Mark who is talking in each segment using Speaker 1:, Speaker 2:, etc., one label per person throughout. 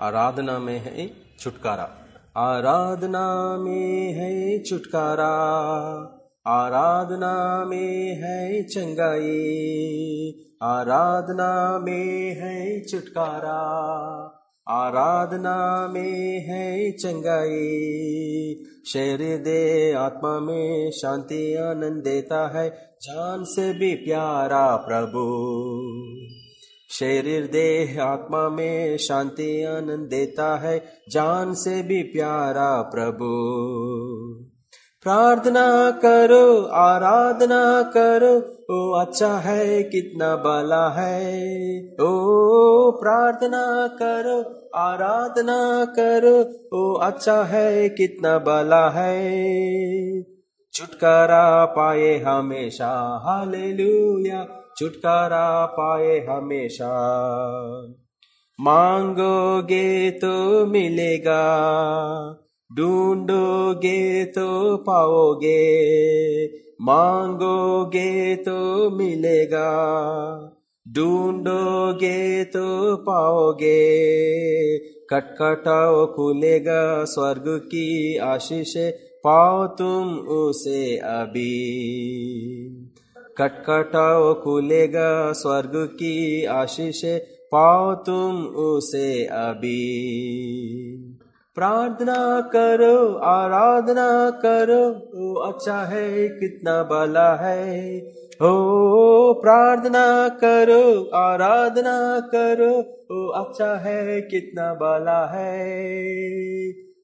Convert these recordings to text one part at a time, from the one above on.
Speaker 1: आराधना में है छुटकारा। आराधना में है छुटकारा। आराधना में है चंगाई। आराधना में है छुटकारा। आराधना में है चंगाई। शरीर दे आत्मा में शांति आनंद देता है। जान से भी प्यारा प्रभु। शरीर देह आत्मा में शांति आनंद देता है, जान से भी प्यारा प्रभु। प्रार्थना करो, आराधना करो, ओ अच्छा है कितना भला है। ओ प्रार्थना करो, आराधना करो, ओ अच्छा है कितना भला है। छुटकारा पाए हमेशा, हालेलुया। छुटकारा पाए हमेशा। मांगोगे तो मिलेगा, ढूंढोगे तो पाओगे, मांगोगे तो मिलेगा, ढूंढोगे तो पाओगे। खटखटाओ खुलेगा स्वर्ग की आशीष, पाओ तुम उसे अभी। खटखटाओ खुलेगा स्वर्ग की आशीष, पाओ तुम उसे अभी। प्रार्थना करो, आराधना करो, ओ अच्छा है, कितना भला है। हो प्रार्थना करो, आराधना करो, ओ अच्छा है, कितना भला है।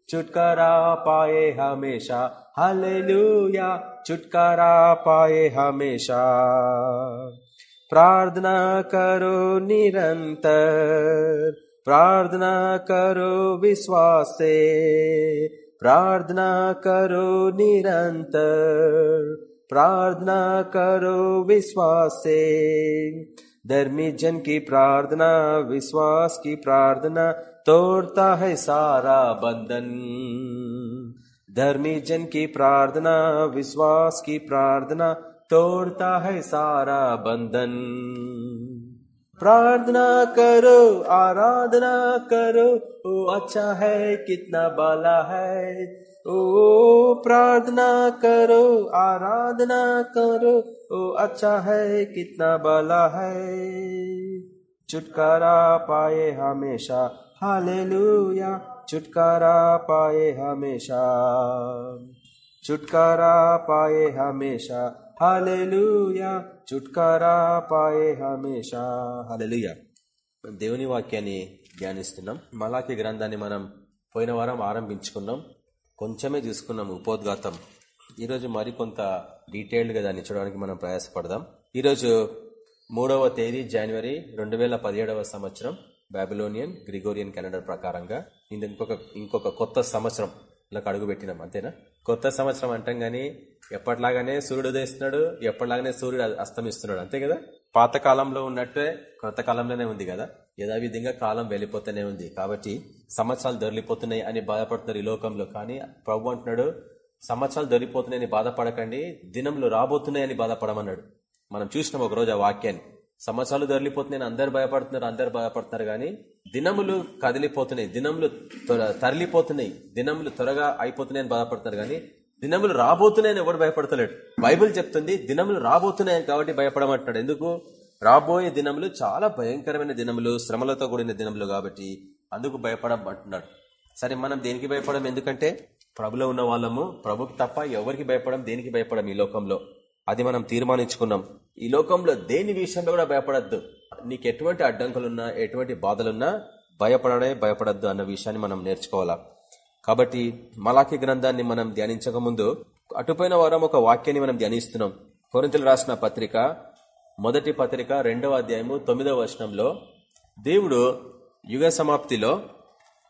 Speaker 1: छुटकारा पाए हमेशा, हालेलुया। छुटकारा पाए हमेशा। प्रार्थना करो निरंतर, प्रार्थना करो विश्वास से प्रार्थना करो निरंतर, प्रार्थना करो विश्वास। से धर्मी जन की प्रार्थना, विश्वास की प्रार्थना, तोड़ता है सारा बंधन। धर्मी जन की प्रार्थना, विश्वास की प्रार्थना, तोड़ता है सारा बंधन। प्रार्थना करो, आराधना करो, ओ अच्छा है कितना बाला है। ओ प्रार्थना करो, आराधना करो, ओ अच्छा है कितना बाला है। छुटकारा पाए हमेशा। हालेलुया। छुटकारा पाए हमेशा छुटकारा पाए हमेशा హాలెలూయా చుట్కారా పాయే హమేషా హాలెలూయా దేవుని వాక్యాన్ని ధ్యానిస్తున్నాం మలాకి గ్రంథాన్ని మనం పోయిన వారం ఆరంభించుకున్నాం కొంచెమే చూసుకున్నాం ఉపోద్ఘాతం ఈరోజు మరికొంత డీటెయిల్డ్గా దాన్ని చూడడానికి మనం ప్రయాసపడదాం ఈరోజు మూడవ తేదీ జనవరి రెండు వేల పదిహేడవ సంవత్సరం బాబిలోనియన్ గ్రిగోరియన్ క్యాలెండర్ ప్రకారంగా ఇంకొక ఇంకొక కొత్త సంవత్సరం నాకు అడుగు పెట్టినాం అంతేనా? కొత్త సంవత్సరం అంటాం గానీ ఎప్పటిలాగానే సూర్యుడు ఉదయిస్తున్నాడు ఎప్పటిలాగానే సూర్యుడు అస్తమిస్తున్నాడు అంతే కదా? పాత కాలంలో ఉన్నట్టే కొత్త కాలంలోనే ఉంది కదా? యథావిధంగా కాలం వెళ్ళిపోతూనే ఉంది. కాబట్టి సంవత్సరాలు దొరికిపోతున్నాయి అని బాధపడుతున్నారు ఈ లోకంలో. కానీ ప్రభు అంటున్నాడు సంవత్సరాలు దొరికిపోతున్నాయని బాధపడకండి దినంలో రాబోతున్నాయని బాధపడమన్నాడు. మనం చూసినాం ఒక రోజు ఆ వాక్యాన్ని. సంవత్సరాలు దొరికిపోతున్నాయి అందరు భయపడుతున్నారు అందరు భయపడుతున్నారు కానీ దినములు కదిలిపోతున్నాయి దినములు తరలిపోతున్నాయి దినములు త్వరగా అయిపోతున్నాయని బాధపడుతున్నారు కానీ దినములు రాబోతున్నాయని ఎవడు భయపడతలేడు. బైబుల్ చెప్తుంది దినములు రాబోతున్నాయని కాబట్టి భయపడమంటున్నాడు. ఎందుకు? రాబోయే దినములు చాలా భయంకరమైన దినములు శ్రమలతో కూడిన దినములు కాబట్టి అందుకు భయపడమంటున్నాడు. సరే మనం దేనికి భయపడం? ఎందుకంటే ప్రభులో ఉన్న వాళ్ళము ప్రభుకి తప్ప ఎవరికి భయపడం దేనికి భయపడం ఈ లోకంలో? అది మనం తీర్మానించుకున్నాం. ఈ లోకంలో దేని విషయంలో కూడా భయపడద్దు. నీకు ఎటువంటి అడ్డంకులున్నా ఎటువంటి బాధలున్నా భయపడనే భయపడద్దు అన్న విషయాన్ని మనం నేర్చుకోవాలా? కాబట్టి మలాఖీ గ్రంథాన్ని మనం ధ్యానించక ముందు అటుపోయిన వారం ఒక వాక్యాన్ని మనం ధ్యానిస్తున్నాం. కొరింతలు రాసిన పత్రిక మొదటి పత్రిక రెండవ అధ్యాయము తొమ్మిదవ వచనంలో దేవుడు యుగ సమాప్తిలో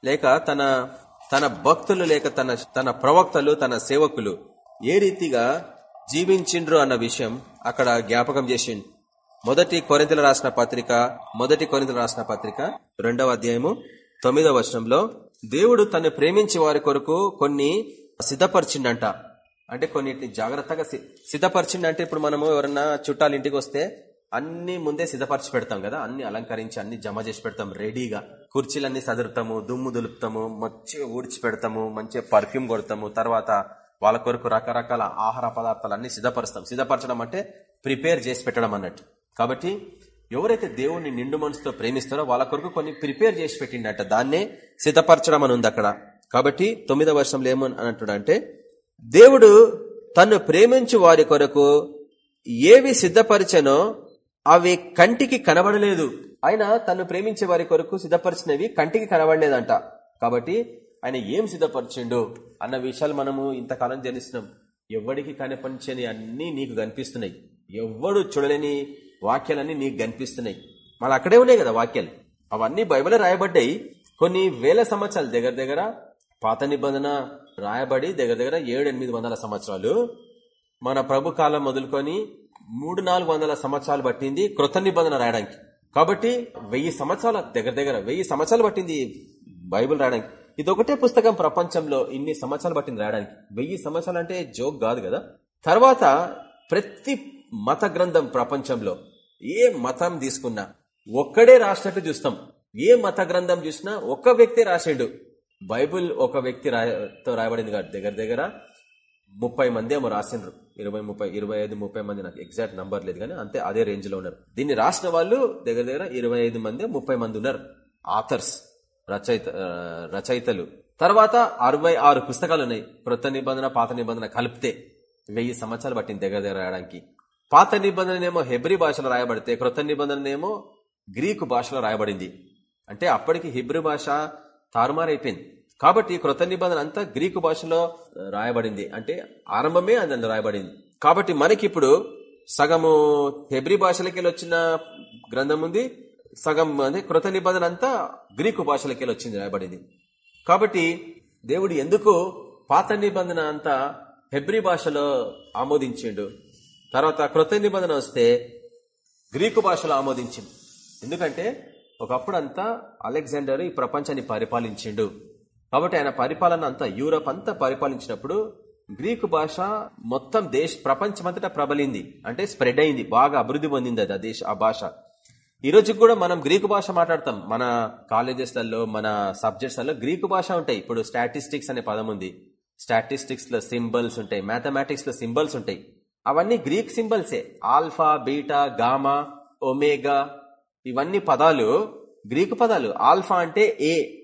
Speaker 1: లేక తన తన భక్తులు లేక తన తన ప్రవక్తలు తన సేవకులు ఏ రీతిగా జీవించిండ్రు అన్న విషయం అక్కడ జ్ఞాపకం చేసిండు. మొదటి కొరింతలు రాసిన పత్రిక మొదటి కొరింతలు రాసిన పత్రిక రెండవ అధ్యాయము తొమ్మిదవ వచనంలో దేవుడు తను ప్రేమించే వారి కొరకు కొన్ని సిద్ధపరిచిండంట. అంటే కొన్నిటిని జాగ్రత్తగా సిద్ధపరిచిండంటే ఇప్పుడు మనము ఎవరన్నా చుట్టాలు ఇంటికి వస్తే అన్ని ముందే సిద్ధపరిచి పెడతాం కదా. అన్ని అలంకరించి అన్ని జమ చేసి పెడతాం రెడీగా. కుర్చీలన్నీ సదురుతాము దుమ్ము దులుపుతాము మంచిగా ఊడ్చి పెడతాము మంచిగా పర్ఫ్యూమ్ కొడతాము. తర్వాత వాళ్ళ కొరకు రకరకాల ఆహార పదార్థాలన్నీ సిద్ధపరుస్తాం. సిద్ధపరచడం అంటే ప్రిపేర్ చేసి పెట్టడం అన్నట్టు. కాబట్టి ఎవరైతే దేవుణ్ణి నిండు మనసుతో ప్రేమిస్తారో వాళ్ళ కొరకు కొన్ని ప్రిపేర్ చేసి పెట్టిండట. దాన్నే సిద్ధపరచడం అని ఉంది అక్కడ. కాబట్టి తొమ్మిదవ వర్షంలో ఏమని అన్నట్టు దేవుడు తను ప్రేమించు వారి కొరకు ఏవి సిద్ధపరిచనో అవి కంటికి కనబడలేదు. అయినా తను ప్రేమించే వారి కొరకు సిద్ధపరిచినవి కంటికి కనబడలేదంట. కాబట్టి ఆయన ఏం సిద్ధపరిచిండు అన్న విషయాలు మనము ఇంతకాలం జనిస్తున్నాం. ఎవడికి కనిపించని అన్నీ నీకు కనిపిస్తున్నాయి. ఎవ్వడు చూడలేని వాక్యాలన్నీ నీకు కనిపిస్తున్నాయి. మళ్ళీ అక్కడే ఉన్నాయి కదా వాక్యాలు. అవన్నీ బైబిల్ రాయబడ్డాయి. కొన్ని వేల సంవత్సరాలు దగ్గర దగ్గర పాత నిబంధన రాయబడి దగ్గర దగ్గర ఏడు ఎనిమిది వందల సంవత్సరాలు. మన ప్రభు కాలం మొదలుకొని మూడు నాలుగు వందల సంవత్సరాలు పట్టింది కృత నిబంధన రాయడానికి. కాబట్టి వెయ్యి సంవత్సరాల దగ్గర దగ్గర వెయ్యి సంవత్సరాలు పట్టింది బైబిల్ రాయడానికి. ఇదొకటే పుస్తకం ప్రపంచంలో ఇన్ని సంవత్సరాలు పట్టింది రాయడానికి. వెయ్యి సంవత్సరాలు అంటే జోక్ కాదు కదా? తర్వాత ప్రతి మత గ్రంథం ప్రపంచంలో ఏ మతం తీసుకున్నా ఒక్కడే రాసినట్టు చూస్తాం. ఏ మత గ్రంథం చూసినా ఒక్క వ్యక్తి రాసాడు. బైబుల్ ఒక వ్యక్తి రాయతో రాయబడింది కాదు. దగ్గర దగ్గర ముప్పై మంది ఏమో రాసిండ్రు. ఇరవై ముప్పై ఇరవై ఐదు ముప్పై మంది నాకు ఎగ్జాక్ట్ నంబర్ లేదు కానీ అంతే అదే రేంజ్లో ఉన్నారు. దీన్ని రాసిన వాళ్ళు దగ్గర దగ్గర ఇరవై ఐదు మంది ముప్పై మంది ఉన్నారు. ఆథర్స్. రచయిత రచయితలు. తర్వాత అరవై ఆరు పుస్తకాలు ఉన్నాయి కృత నిబంధన పాత నిబంధన కలిపితే వెయ్యి సంవత్సరాలు పట్టింది దగ్గర దగ్గర రాయడానికి. పాత నిబంధననేమో హెబ్రి భాషలో రాయబడితే కృత నిబంధననేమో గ్రీకు భాషలో రాయబడింది. అంటే అప్పటికి హిబ్రి భాష తారుమారైపోయింది. కాబట్టి కృత నిబంధన అంతా గ్రీకు భాషలో రాయబడింది. అంటే ఆరంభమే అందులో రాయబడింది. కాబట్టి మనకి ఇప్పుడు సగము హెబ్రి భాషలకి వచ్చిన గ్రంథం ఉంది సగం అంటే కృత నిబంధన అంతా గ్రీకు భాషలకి వచ్చింది రాయబడింది. కాబట్టి దేవుడు ఎందుకు పాత నిబంధన అంతా హెబ్రి భాషలో ఆమోదించిండు? తర్వాత కృత నిబంధన వస్తే గ్రీకు భాషలో ఆమోదించింది ఎందుకంటే ఒకప్పుడు అంతా అలెగ్జాండర్ ఈ ప్రపంచాన్ని పరిపాలించిండు. కాబట్టి ఆయన పరిపాలన అంతా యూరప్ అంతా పరిపాలించినప్పుడు గ్రీకు భాష మొత్తం దేశ ప్రపంచమంతటా ప్రబలింది. అంటే స్ప్రెడ్ అయింది బాగా అభివృద్ధి పొందింది అది ఆ దేశ ఆ భాష. ఈ రోజు కూడా మనం గ్రీకు భాష మాట్లాడతాం. మన కాలేజెస్లలో మన సబ్జెక్ట్స్లలో గ్రీకు భాష ఉంటాయి. ఇప్పుడు స్టాటిస్టిక్స్ అనే పదం ఉంది. స్టాటిస్టిక్స్లో సింబల్స్ ఉంటాయి. మ్యాథమెటిక్స్లో సింబల్స్ ఉంటాయి. అవన్నీ గ్రీక్ సింబల్సే. ఆల్ఫా బీటా గామా ఒమేగా ఇవన్నీ పదాలు గ్రీకు పదాలు. ఆల్ఫా అంటే ఏ.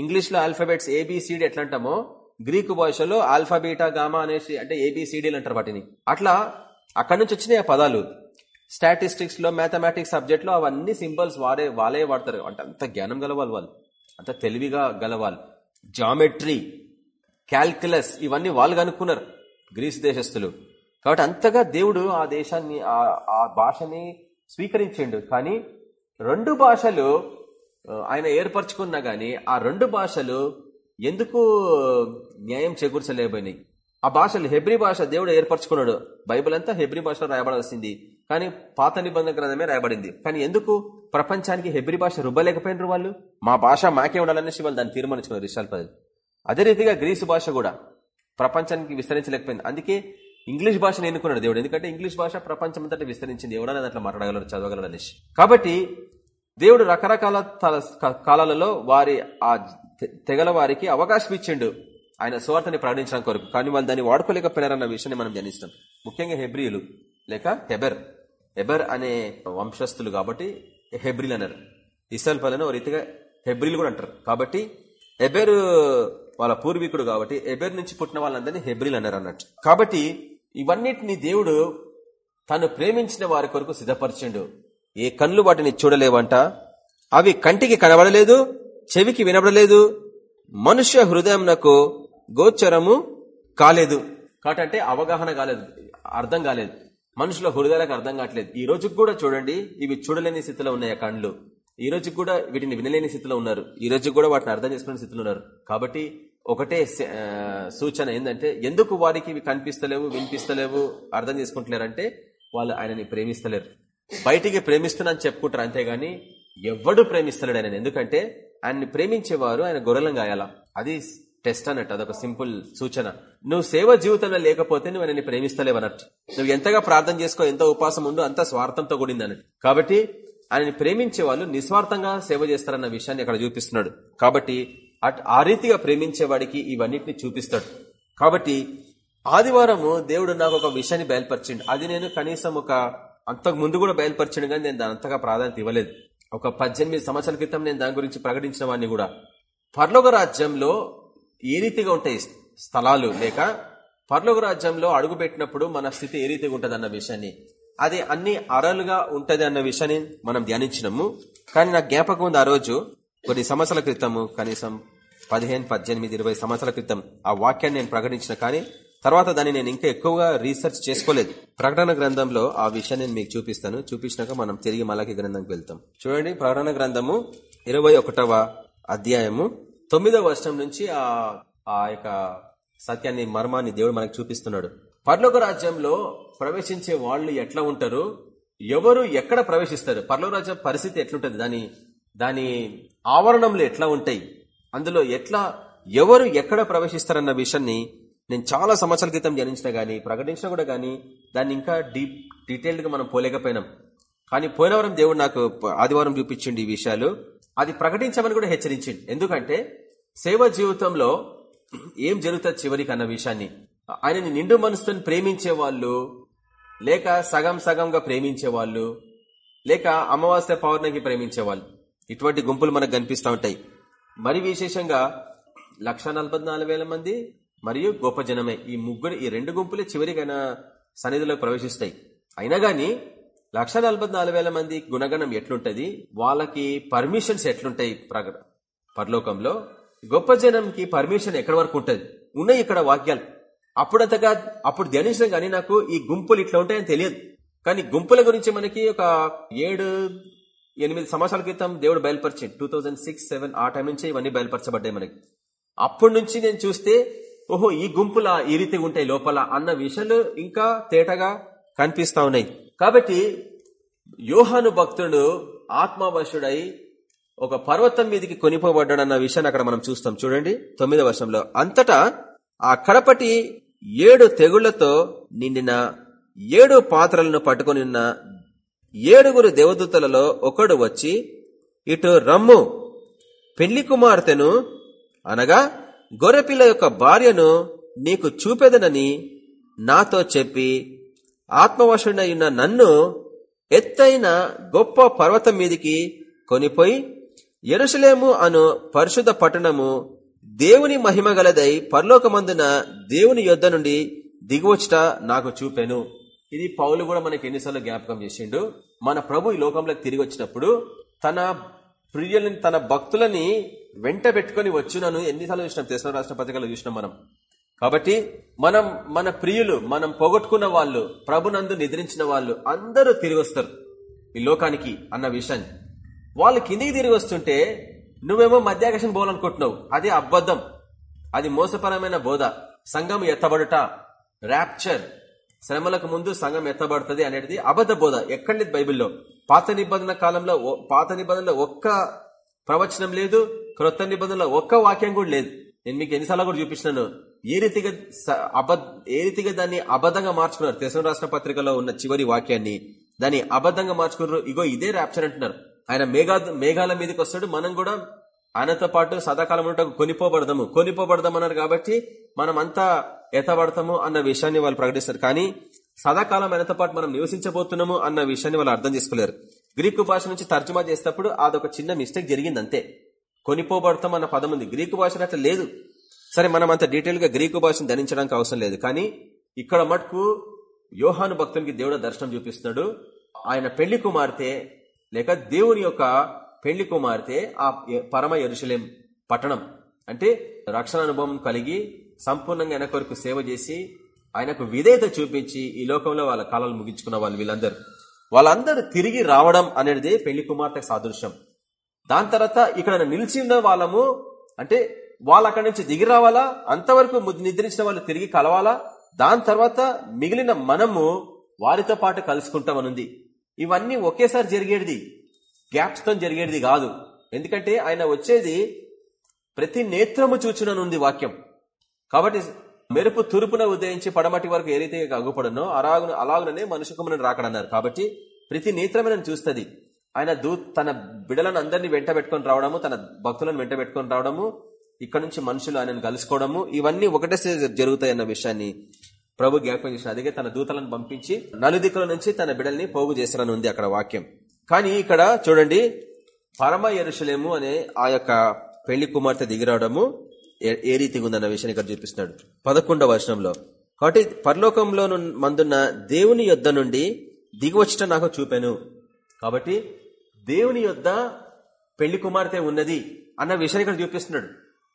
Speaker 1: ఇంగ్లీష్లో ఆల్ఫాబెట్స్ ఏబిసిడి ఎట్లా అంటామో గ్రీకు భాషలో ఆల్ఫా బీటా గామా అనేసి అంటే ఏబిసిడీలు అంటారు వాటిని. అట్లా అక్కడి నుంచి వచ్చినాయి ఆ పదాలు. స్టాటిస్టిక్స్లో మ్యాథమెటిక్స్ సబ్జెక్ట్లో అవన్నీ సింబల్స్ వాడే వాళ్ళే వాడతారు. అంటే అంత జ్ఞానం గలవాలి వాళ్ళు. అంత తెలివిగా గలవాలి జామెట్రీ క్యాల్కులస్ ఇవన్నీ వాళ్ళు కనుక్కున్నారు. గ్రీస్ దేశస్తులు కాబట్టి అంతగా దేవుడు ఆ దేశాన్ని ఆ భాషని స్వీకరించిండు. కానీ రెండు భాషలు ఆయన ఏర్పరచుకున్నా గాని ఆ రెండు భాషలు ఎందుకు న్యాయం చేకూర్చలేకపోయినాయి? ఆ భాషలు హెబ్రి భాష దేవుడు ఏర్పరచుకున్నాడు. బైబిల్ అంతా హెబ్రి భాషలో రాయబడాల్సింది. కానీ పాత నిబంధన గ్రంథమే రాయబడింది. కానీ ఎందుకు? ప్రపంచానికి హెబ్రి భాష రుబ్బలేకపోయినారు వాళ్ళు? మా భాష మాకే ఉండాలనేసి వాళ్ళు దాన్ని తీర్మానించుకున్నారు విశాల్ పదవి. అదే రీతిగా గ్రీసు భాష కూడా ప్రపంచానికి విస్తరించలేకపోయింది. అందుకే ఇంగ్లీష్ భాషను ఎన్నుకున్నాడు దేవుడు. ఎందుకంటే ఇంగ్లీష్ భాష ప్రపంచం అంతటా విస్తరించింది. ఎవడన్నా దాంట్లో మాట్లాడగలరు చదవగలరు అనేసి. కాబట్టి దేవుడు రకరకాల కాలాలలో వారి ఆ తెగల వారికి అవకాశం ఇచ్చిండు. ఆయన స్వార్థని ప్రకటించడం కొరకు. కానీ వాళ్ళు దాన్ని వాడుకోలేకపోయినారన్న విషయాన్ని మనం జనిస్తాం ముఖ్యంగా హెబ్రియులు లేక హెబెర్. హెబెర్ అనే వంశస్థులు కాబట్టి హెబ్రిల్ అన్నారు. ఇసల్ పలను రీతిగా హెబ్రిల్ కూడా అంటారు. కాబట్టి ఎబెర్ వాళ్ళ పూర్వీకుడు కాబట్టి ఎబెర్ నుంచి పుట్టిన వాళ్ళందరినీ హెబ్రిల్ అన్నారు అన్నట్టు. కాబట్టి ఇవన్నిటిని దేవుడు తను ప్రేమించిన వారి కొరకు సిద్ధపరిచిండు. ఏ కళ్ళు వాటిని చూడలేవంట. అవి కంటికి కనబడలేదు చెవికి వినబడలేదు మనుష్య హృదయంనకు గోచరము కాలేదు. కాటంటే అవగాహన కాలేదు అర్థం కాలేదు. మనుషుల హృదయాలకు అర్థం కావట్లేదు. ఈ రోజుకు కూడా చూడండి ఇవి చూడలేని స్థితిలో ఉన్నాయి కండ్లు ఈ రోజు కూడా వీటిని వినలేని స్థితిలో ఉన్నారు. ఈ రోజు కూడా వాటిని అర్థం చేసుకునే స్థితిలో ఉన్నారు. కాబట్టి ఒకటే సూచన ఏంటంటే ఎందుకు వారికి ఇవి కనిపిస్తలేవు వినిపిస్తలేవు అర్థం చేసుకుంటలేరంటే వాళ్ళు ఆయనని ప్రేమిస్తలేరు. బయటికి ప్రేమిస్తున్నా చెప్పుకుంటారు అంతేగాని ఎవడు ప్రేమిస్తలేడు ఆయన ఎందుకంటే ఆయన్ని ప్రేమించేవారు ఆయన గొర్రెలం గాయాల అది టెస్ట్ అన్నట్టు అదొక సింపుల్ సూచన. నువ్వు సేవ జీవితంలో లేకపోతే నువ్వు ఆయనని ప్రేమిస్తలేవు అన్నట్టు. నువ్వు ఎంతగా ప్రార్థన చేసుకో ఎంత ఉపాసం ఉందో అంత స్వార్థంతో కూడింది అన్నట్టు. కాబట్టి ఆయనని ప్రేమించే వాళ్ళు నిస్వార్థంగా సేవ చేస్తారన్న విషయాన్ని అక్కడ చూపిస్తున్నాడు. కాబట్టి ఆ రీతిగా ప్రేమించే వాడికి ఇవన్నిటిని చూపిస్తాడు. కాబట్టి ఆదివారము దేవుడు నాకు ఒక విషయాన్ని బయలుపరిచిండు. అది నేను కనీసం ఒక అంతకు ముందు కూడా బయలుపరిచిండు కానీ నేను దాని అంతగా ప్రాధాన్యత ఇవ్వలేదు. ఒక పద్దెనిమిది సంవత్సరాల క్రితం నేను దాని గురించి ప్రకటించిన వాడిని కూడా. పర్లోక రాజ్యంలో ఏ రీతిగా ఉంటాయి స్థలాలు? లేక పర్లోక రాజ్యంలో అడుగు పెట్టినప్పుడు మన స్థితి ఏ రీతిగా ఉంటుంది అన్న విషయాన్ని? అది అన్ని అరలుగా ఉంటది అన్న విషయాన్ని మనం ధ్యానించినాము. కానీ నాకు జ్ఞాపకం ఉంది ఆ రోజు కొన్ని సంవత్సరాల క్రితము కనీసం పదిహేను పద్దెనిమిది ఇరవై సంవత్సరాల క్రితం ఆ వాక్యాన్ని నేను ప్రకటించిన కానీ తర్వాత దాన్ని నేను ఇంకా ఎక్కువగా రీసెర్చ్ చేసుకోలేదు. ప్రకటన గ్రంథంలో ఆ విషయాన్ని నేను మీకు చూపిస్తాను. చూపించినాక మనం తిరిగి మలకి గ్రంథంకి వెళ్తాం. చూడండి ప్రకటన గ్రంథము ఇరవై అధ్యాయము. తొమ్మిదవ వర్షం నుంచి ఆ ఆ యొక్క సత్యాన్ని మర్మాన్ని దేవుడు మనకు చూపిస్తున్నాడు. పర్లోక రాజ్యంలో ప్రవేశించే వాళ్ళు ఎట్లా ఉంటారు? ఎవరు ఎక్కడ ప్రవేశిస్తారు? పర్లోక రాజ్యం పరిస్థితి ఎట్లుంటది? దాని దాని ఆవరణంలో ఎట్లా ఉంటాయి? అందులో ఎట్లా ఎవరు ఎక్కడ ప్రవేశిస్తారన్న విషయాన్ని నేను చాలా సంవత్సరాల క్రితం జనించిన గానీ ప్రకటించిన కూడా గానీ దాన్ని ఇంకా డీప్ డీటెయిల్డ్గా మనం పోలేకపోయినాం. కానీ పోయినవరం దేవుడు నాకు ఆదివారం చూపించిండి ఈ విషయాలు. అది ప్రకటించమని కూడా హెచ్చరించింది ఎందుకంటే సేవ జీవితంలో ఏం జరుగుతుంది చివరికి అన్న విషయాన్ని. ఆయనని నిండు మనసుతో ప్రేమించే వాళ్ళు లేక సగం సగంగా ప్రేమించే వాళ్ళు లేక అమావాస్య పౌర్ణమికి ప్రేమించే వాళ్ళు. ఇటువంటి గుంపులు మనకు కనిపిస్తూ ఉంటాయి. మరి విశేషంగా లక్ష మంది మరియు గొప్ప జనమే. ఈ ముగ్గురు ఈ రెండు గుంపులే చివరికైనా సన్నిధిలో ప్రవేశిస్తాయి. అయినా గాని లక్ష మంది గుణగణం ఎట్లుంటది? వాళ్ళకి పర్మిషన్స్ ఎట్లుంటాయి? పరలోకంలో గొప్ప జనంకి పర్మిషన్ ఎక్కడి వరకు ఉంటుంది? ఉన్నాయి ఇక్కడ వాక్యాలు. అప్పుడంతగా అప్పుడు ధ్యానించడం కానీ నాకు ఈ గుంపులు ఇట్లా ఉంటాయని తెలియదు. కానీ గుంపుల గురించి మనకి ఒక ఏడు ఎనిమిది సంవత్సరాల క్రితం దేవుడు బయలుపరిచింది టూ థౌజండ్ సిక్స్ సెవెన్ ఆ టైం నుంచి ఇవన్నీ బయలుపరచబడ్డాయి మనకి. అప్పటి నుంచి నేను చూస్తే ఓహో ఈ గుంపుల ఈ రీతి ఉంటాయి లోపల అన్న విషయాలు ఇంకా తేటగా కనిపిస్తా ఉన్నాయి. కాబట్టి యోహాను భక్తుడు ఆత్మవశుడై ఒక పర్వతం మీదకి కొనిపోబడ్డాడన్న విషయాన్ని అక్కడ మనం చూస్తాం. చూడండి తొమ్మిదవ వర్షంలో అంతటా ఆ కడపటి ఏడు తెగుళ్ళతో నిండిన ఏడు పాత్రలను పట్టుకుని ఏడుగురు దేవదూతలలో ఒకడు వచ్చి ఇటు రమ్ము పెళ్ళి కుమార్తెను అనగా గొర్రెపిల్ల యొక్క భార్యను నీకు చూపెదనని నాతో చెప్పి ఆత్మవశుడైన నన్ను ఎత్తైన గొప్ప పర్వతం మీదికి కొనిపోయి ఎరుసలేము అను పరిశుద్ధ పట్టణము దేవుని మహిమ గలదై పరలోకమందున దేవుని యొద్ద నుండి దిగువచ్చుట నాకు చూపెను. ఇది పౌలు కూడా మనకి ఎన్నిసార్లు జ్ఞాపకం చేసిండు. మన ప్రభు ఈ లోకంలోకి తిరిగి వచ్చినప్పుడు తన ప్రియులని తన భక్తులని వెంట పెట్టుకుని వచ్చునను ఎన్నిసార్లు చూసినాం తెలంగాణ రాష్ట్ర పత్రికలు చూసినాం మనం. కాబట్టి మనం మన ప్రియులు మనం పోగొట్టుకున్న వాళ్ళు ప్రభునందు నిద్రించిన వాళ్ళు అందరూ తిరిగి వస్తారు. ఈ లోకానికి అన్న విషయాన్ని. వాళ్ళు కిందికి తిరిగి వస్తుంటే నువ్వేమో మధ్యాకర్షణ పోవాలనుకుంటున్నావు అది అబద్ధం. అది మోసపరమైన బోధ. సంఘం ఎత్తబడుట ర్యాప్చర్ శ్రమలకు ముందు సంఘం ఎత్తబడుతుంది అనేది అబద్ధ బోధ. ఎక్కడి బైబిల్లో? పాత నిబంధన కాలంలో పాత నిబంధనలో ఒక్క ప్రవచనం లేదు క్రొత్త నిబంధనలో ఒక్క వాక్యం కూడా లేదు. నేను మీకు ఎన్నిసార్లు కూడా చూపించినాను. ఏ రీతిగా ఏ రీతిగా దాన్ని అబద్ధంగా మార్చుకున్నారు? తెసం రాష్ట్ర పత్రికలో ఉన్న చివరి వాక్యాన్ని దాన్ని అబద్ధంగా మార్చుకున్నారు. ఇగో ఇదే ర్యాప్చర్ అంటున్నారు. ఆయన మేఘా మేఘాల మీదకి వస్తాడు. మనం కూడా ఆయనతో పాటు సదాకాలం ఉండటం కొనిపోబడదాము. కొనిపోబడదాం అన్నారు కాబట్టి మనం అంతా ఎత్తబడతాము అన్న విషయాన్ని వాళ్ళు ప్రకటిస్తారు. కానీ సదాకాలం ఆయనతో పాటు మనం నివసించబోతున్నాము అన్న విషయాన్ని వాళ్ళు అర్థం చేసుకోలేరు. గ్రీకు భాష నుంచి తర్జుమా చేసేటప్పుడు అదొక చిన్న మిస్టేక్ జరిగింది అంతే కొనిపోబడతాం అన్న పదం ఉంది. గ్రీకు భాష అట్లా లేదు. సరే మనం అంత డీటెయిల్గా గ్రీకు భాషను ధరించడానికి అవసరం లేదు కానీ ఇక్కడ మటుకు యోహాను భక్తునికి దేవుడు దర్శనం చూపిస్తున్నాడు. ఆయన పెళ్ళి కుమార్తె లేక దేవుని యొక్క పెళ్ళి కుమార్తె ఆ పరమ ఎరుశలేం పట్టణం. అంటే రక్షణ అనుభవం కలిగి సంపూర్ణంగా ఆయన కొరకు సేవ చేసి ఆయనకు విధేయత చూపించి ఈ లోకంలో వాళ్ళ కాలాలు ముగించుకున్న వాళ్ళు వీళ్ళందరూ. వాళ్ళందరూ తిరిగి రావడం అనేది పెళ్ళి కుమార్తె సాదృశ్యం. దాని తర్వాత ఇక్కడ నిలిచి ఉన్న వాళ్ళము అంటే వాళ్ళు అక్కడి నుంచి దిగి రావాలా? అంతవరకు నిద్రించిన వాళ్ళు తిరిగి కలవాలా? దాని తర్వాత మిగిలిన మనము వారితో పాటు కలుసుకుంటామనుంది. ఇవన్నీ ఒకేసారి జరిగేది గ్యాప్స్తో జరిగేది కాదు. ఎందుకంటే ఆయన వచ్చేది ప్రతి నేత్రము చూచుననుంది వాక్యం. కాబట్టి మెరుపు తురుపున ఉదయించి పడమటి వరకు ఏ రీతిగా అగుపడనో అలాగుననే మనుషుకు కుమరని రాకడన్నారు. కాబట్టి ప్రతి నేత్రమైన చూస్తుంది. ఆయన దూ తన బిడలను అందరినీ వెంట పెట్టుకొని రావడము తన భక్తులను వెంట పెట్టుకొని రావడము ఇక్కడ నుంచి మనుషులు ఆయనను కలుసుకోవడము ఇవన్నీ ఒకటే జరుగుతాయన్న విషయాన్ని ప్రభు జ్ఞాపకం చేసిన అదిగే తన దూతలను పంపించి నలుదిక్కుల నుంచి తన బిడల్ని పోగు చేశారని ఉంది అక్కడ వాక్యం. కానీ ఇక్కడ చూడండి పరమ ఎరుషలేము అనే ఆ యొక్క పెళ్ళి కుమార్తె దిగిరావడము ఏ రీతిగా ఉందన్న విషయాన్ని ఇక్కడ చూపిస్తున్నాడు. పదకొండవ వర్షంలో కాబట్టి పరలోకంలో మందున్న దేవుని యొద్ద నుండి దిగివచ్చట నాకు చూపాను. కాబట్టి దేవుని యొద్ద పెళ్ళి కుమార్తె ఉన్నది అన్న విషయాన్ని ఇక్కడ చూపిస్తున్నాడు.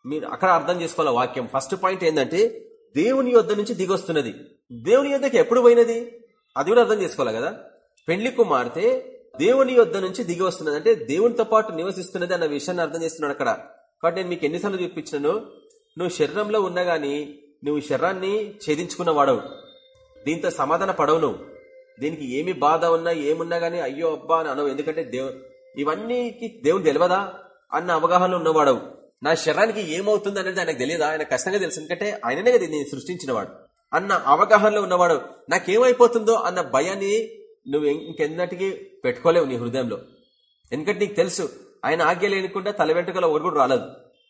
Speaker 1: మీరు అక్కడ అర్థం చేసుకోవాలి వాక్యం. ఫస్ట్ పాయింట్ ఏంటంటే దేవుని యొద్ధ నుంచి దిగొస్తున్నది. దేవుని యొద్దకి ఎప్పుడు పోయినది? అది కూడా అర్థం చేసుకోవాలి కదా? పెండ్లి కుమార్తె దేవుని యొద్ధ నుంచి దిగి వస్తున్నది అంటే దేవునితో పాటు నివసిస్తున్నది అన్న విషయాన్ని అర్థం చేస్తున్నాడు అక్కడ. కాబట్టి నేను మీకు ఎన్నిసార్లు చూపించినాను. నువ్వు శరీరంలో ఉన్నా గానీ నువ్వు శరీరాన్ని ఛేదించుకున్న వాడవు. దీంతో సమాధాన పడవు నువ్వు. దీనికి ఏమి బాధ ఉన్నా ఏమున్నా గానీ అయ్యో అబ్బా అని అనవు. ఎందుకంటే దేవు ఇవన్నీకి దేవుని తెలియదా? అన్న అవగాహన ఉన్నవాడవు. నా శరీరానికి ఏమవుతుంది అనేది ఆయనకు తెలియదు? ఆయన కష్టంగా తెలుసు. ఎందుకంటే ఆయననే కదా నేను సృష్టించిన వాడు అన్న అవగాహనలో ఉన్నవాడు. నాకేమైపోతుందో అన్న భయాన్ని నువ్వు ఇంకెన్నటికి పెట్టుకోలేవు నీ హృదయంలో. ఎందుకంటే నీకు తెలుసు ఆయన ఆజ్ఞ లేనికుండా తల వెంట్రుకల ఒకటి కూడా రాలేదు.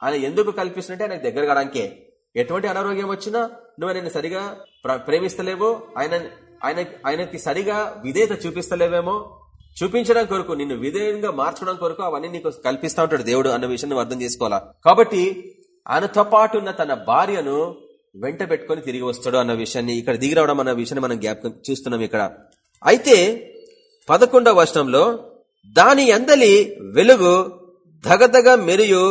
Speaker 1: ఆయన ఎందుకు కల్పిస్తుంటే ఆయనకు దగ్గర కావడానికే. ఎటువంటి అనారోగ్యం వచ్చినా నువ్వు ఆయన సరిగా ప్రేమిస్తలేవో ఆయన ఆయన ఆయనకి సరిగా విధేయత చూపిస్తలేవేమో చూపించడం కొరకు నిన్ను విధేయంగా మార్చడం కొరకు అవన్నీ నీకు కల్పిస్తా ఉంటాడు దేవుడు అన్న విషయం నువ్వు అర్థం చేసుకోవాలా? కాబట్టి ఆయనతో పాటు ఉన్న తన భార్యను వెంట పెట్టుకుని తిరిగి వస్తాడు అన్న విషయాన్ని ఇక్కడ దిగి రావడం అన్న విషయాన్ని మనం జ్ఞాపకం చూస్తున్నాం ఇక్కడ. అయితే పదకొండవ వర్షంలో దాని అందలి వెలుగు ధగధగ మెరియు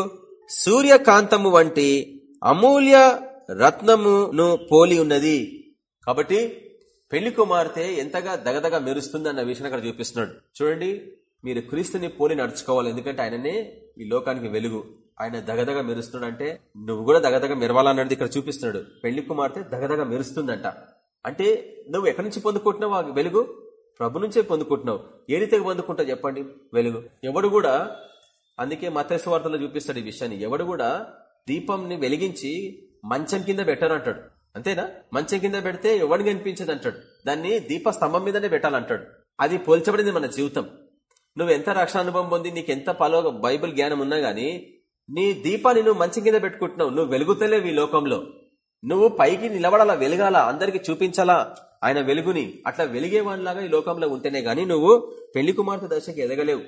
Speaker 1: సూర్యకాంతము వంటి అమూల్య రత్నమును పోలి ఉన్నది. కాబట్టి పెళ్ళి కుమార్తె ఎంతగా దగదగ మెరుస్తుంది అన్న విషయం అక్కడ చూపిస్తున్నాడు. చూడండి మీరు క్రీస్తుని పోలి నడుచుకోవాలి. ఎందుకంటే ఆయననే ఈ లోకానికి వెలుగు. ఆయన దగదగ మెరుస్తున్నాడు అంటే నువ్వు కూడా దగదగ మెరవాలన్నది ఇక్కడ చూపిస్తున్నాడు. పెళ్ళి కుమార్తె దగదగ మెరుస్తుందంట. అంటే నువ్వు ఎక్కడి నుంచి పొందుకుంటున్నావు? ఆ వెలుగు? ప్రభు నుంచే పొందుకుంటున్నావు. ఏ రీతిగా పొందుకుంటావు చెప్పండి? వెలుగు. ఎవడు కూడా అందుకే మతస్వార్తలో చూపిస్తాడు ఈ విషయాన్ని. ఎవడు కూడా దీపంని వెలిగించి మంచం కింద పెట్టారంటాడు. అంతేనా? మంచం కింద పెడితే ఎవడిని కనిపించదు అంటాడు దాన్ని దీప స్తంభం మీదనే పెట్టాలంటాడు. అది పోల్చబడింది మన జీవితం. నువ్వు ఎంత రక్షణ అనుభవం పొంది నీకు ఎంత పలో బైబుల్ జ్ఞానం ఉన్నా గానీ నీ దీపాన్ని నువ్వు మంచం కింద పెట్టుకుంటున్నావు. నువ్వు వెలుగుతలేవు ఈ లోకంలో. నువ్వు పైకి నిలబడాలా వెలగాల? అందరికి చూపించాలా? ఆయన వెలుగుని అట్లా వెలిగేవాడిలాగా ఈ లోకంలో ఉంటేనే గాని నువ్వు పెళ్ళి కుమార్తె దశకి ఎదగలేవు.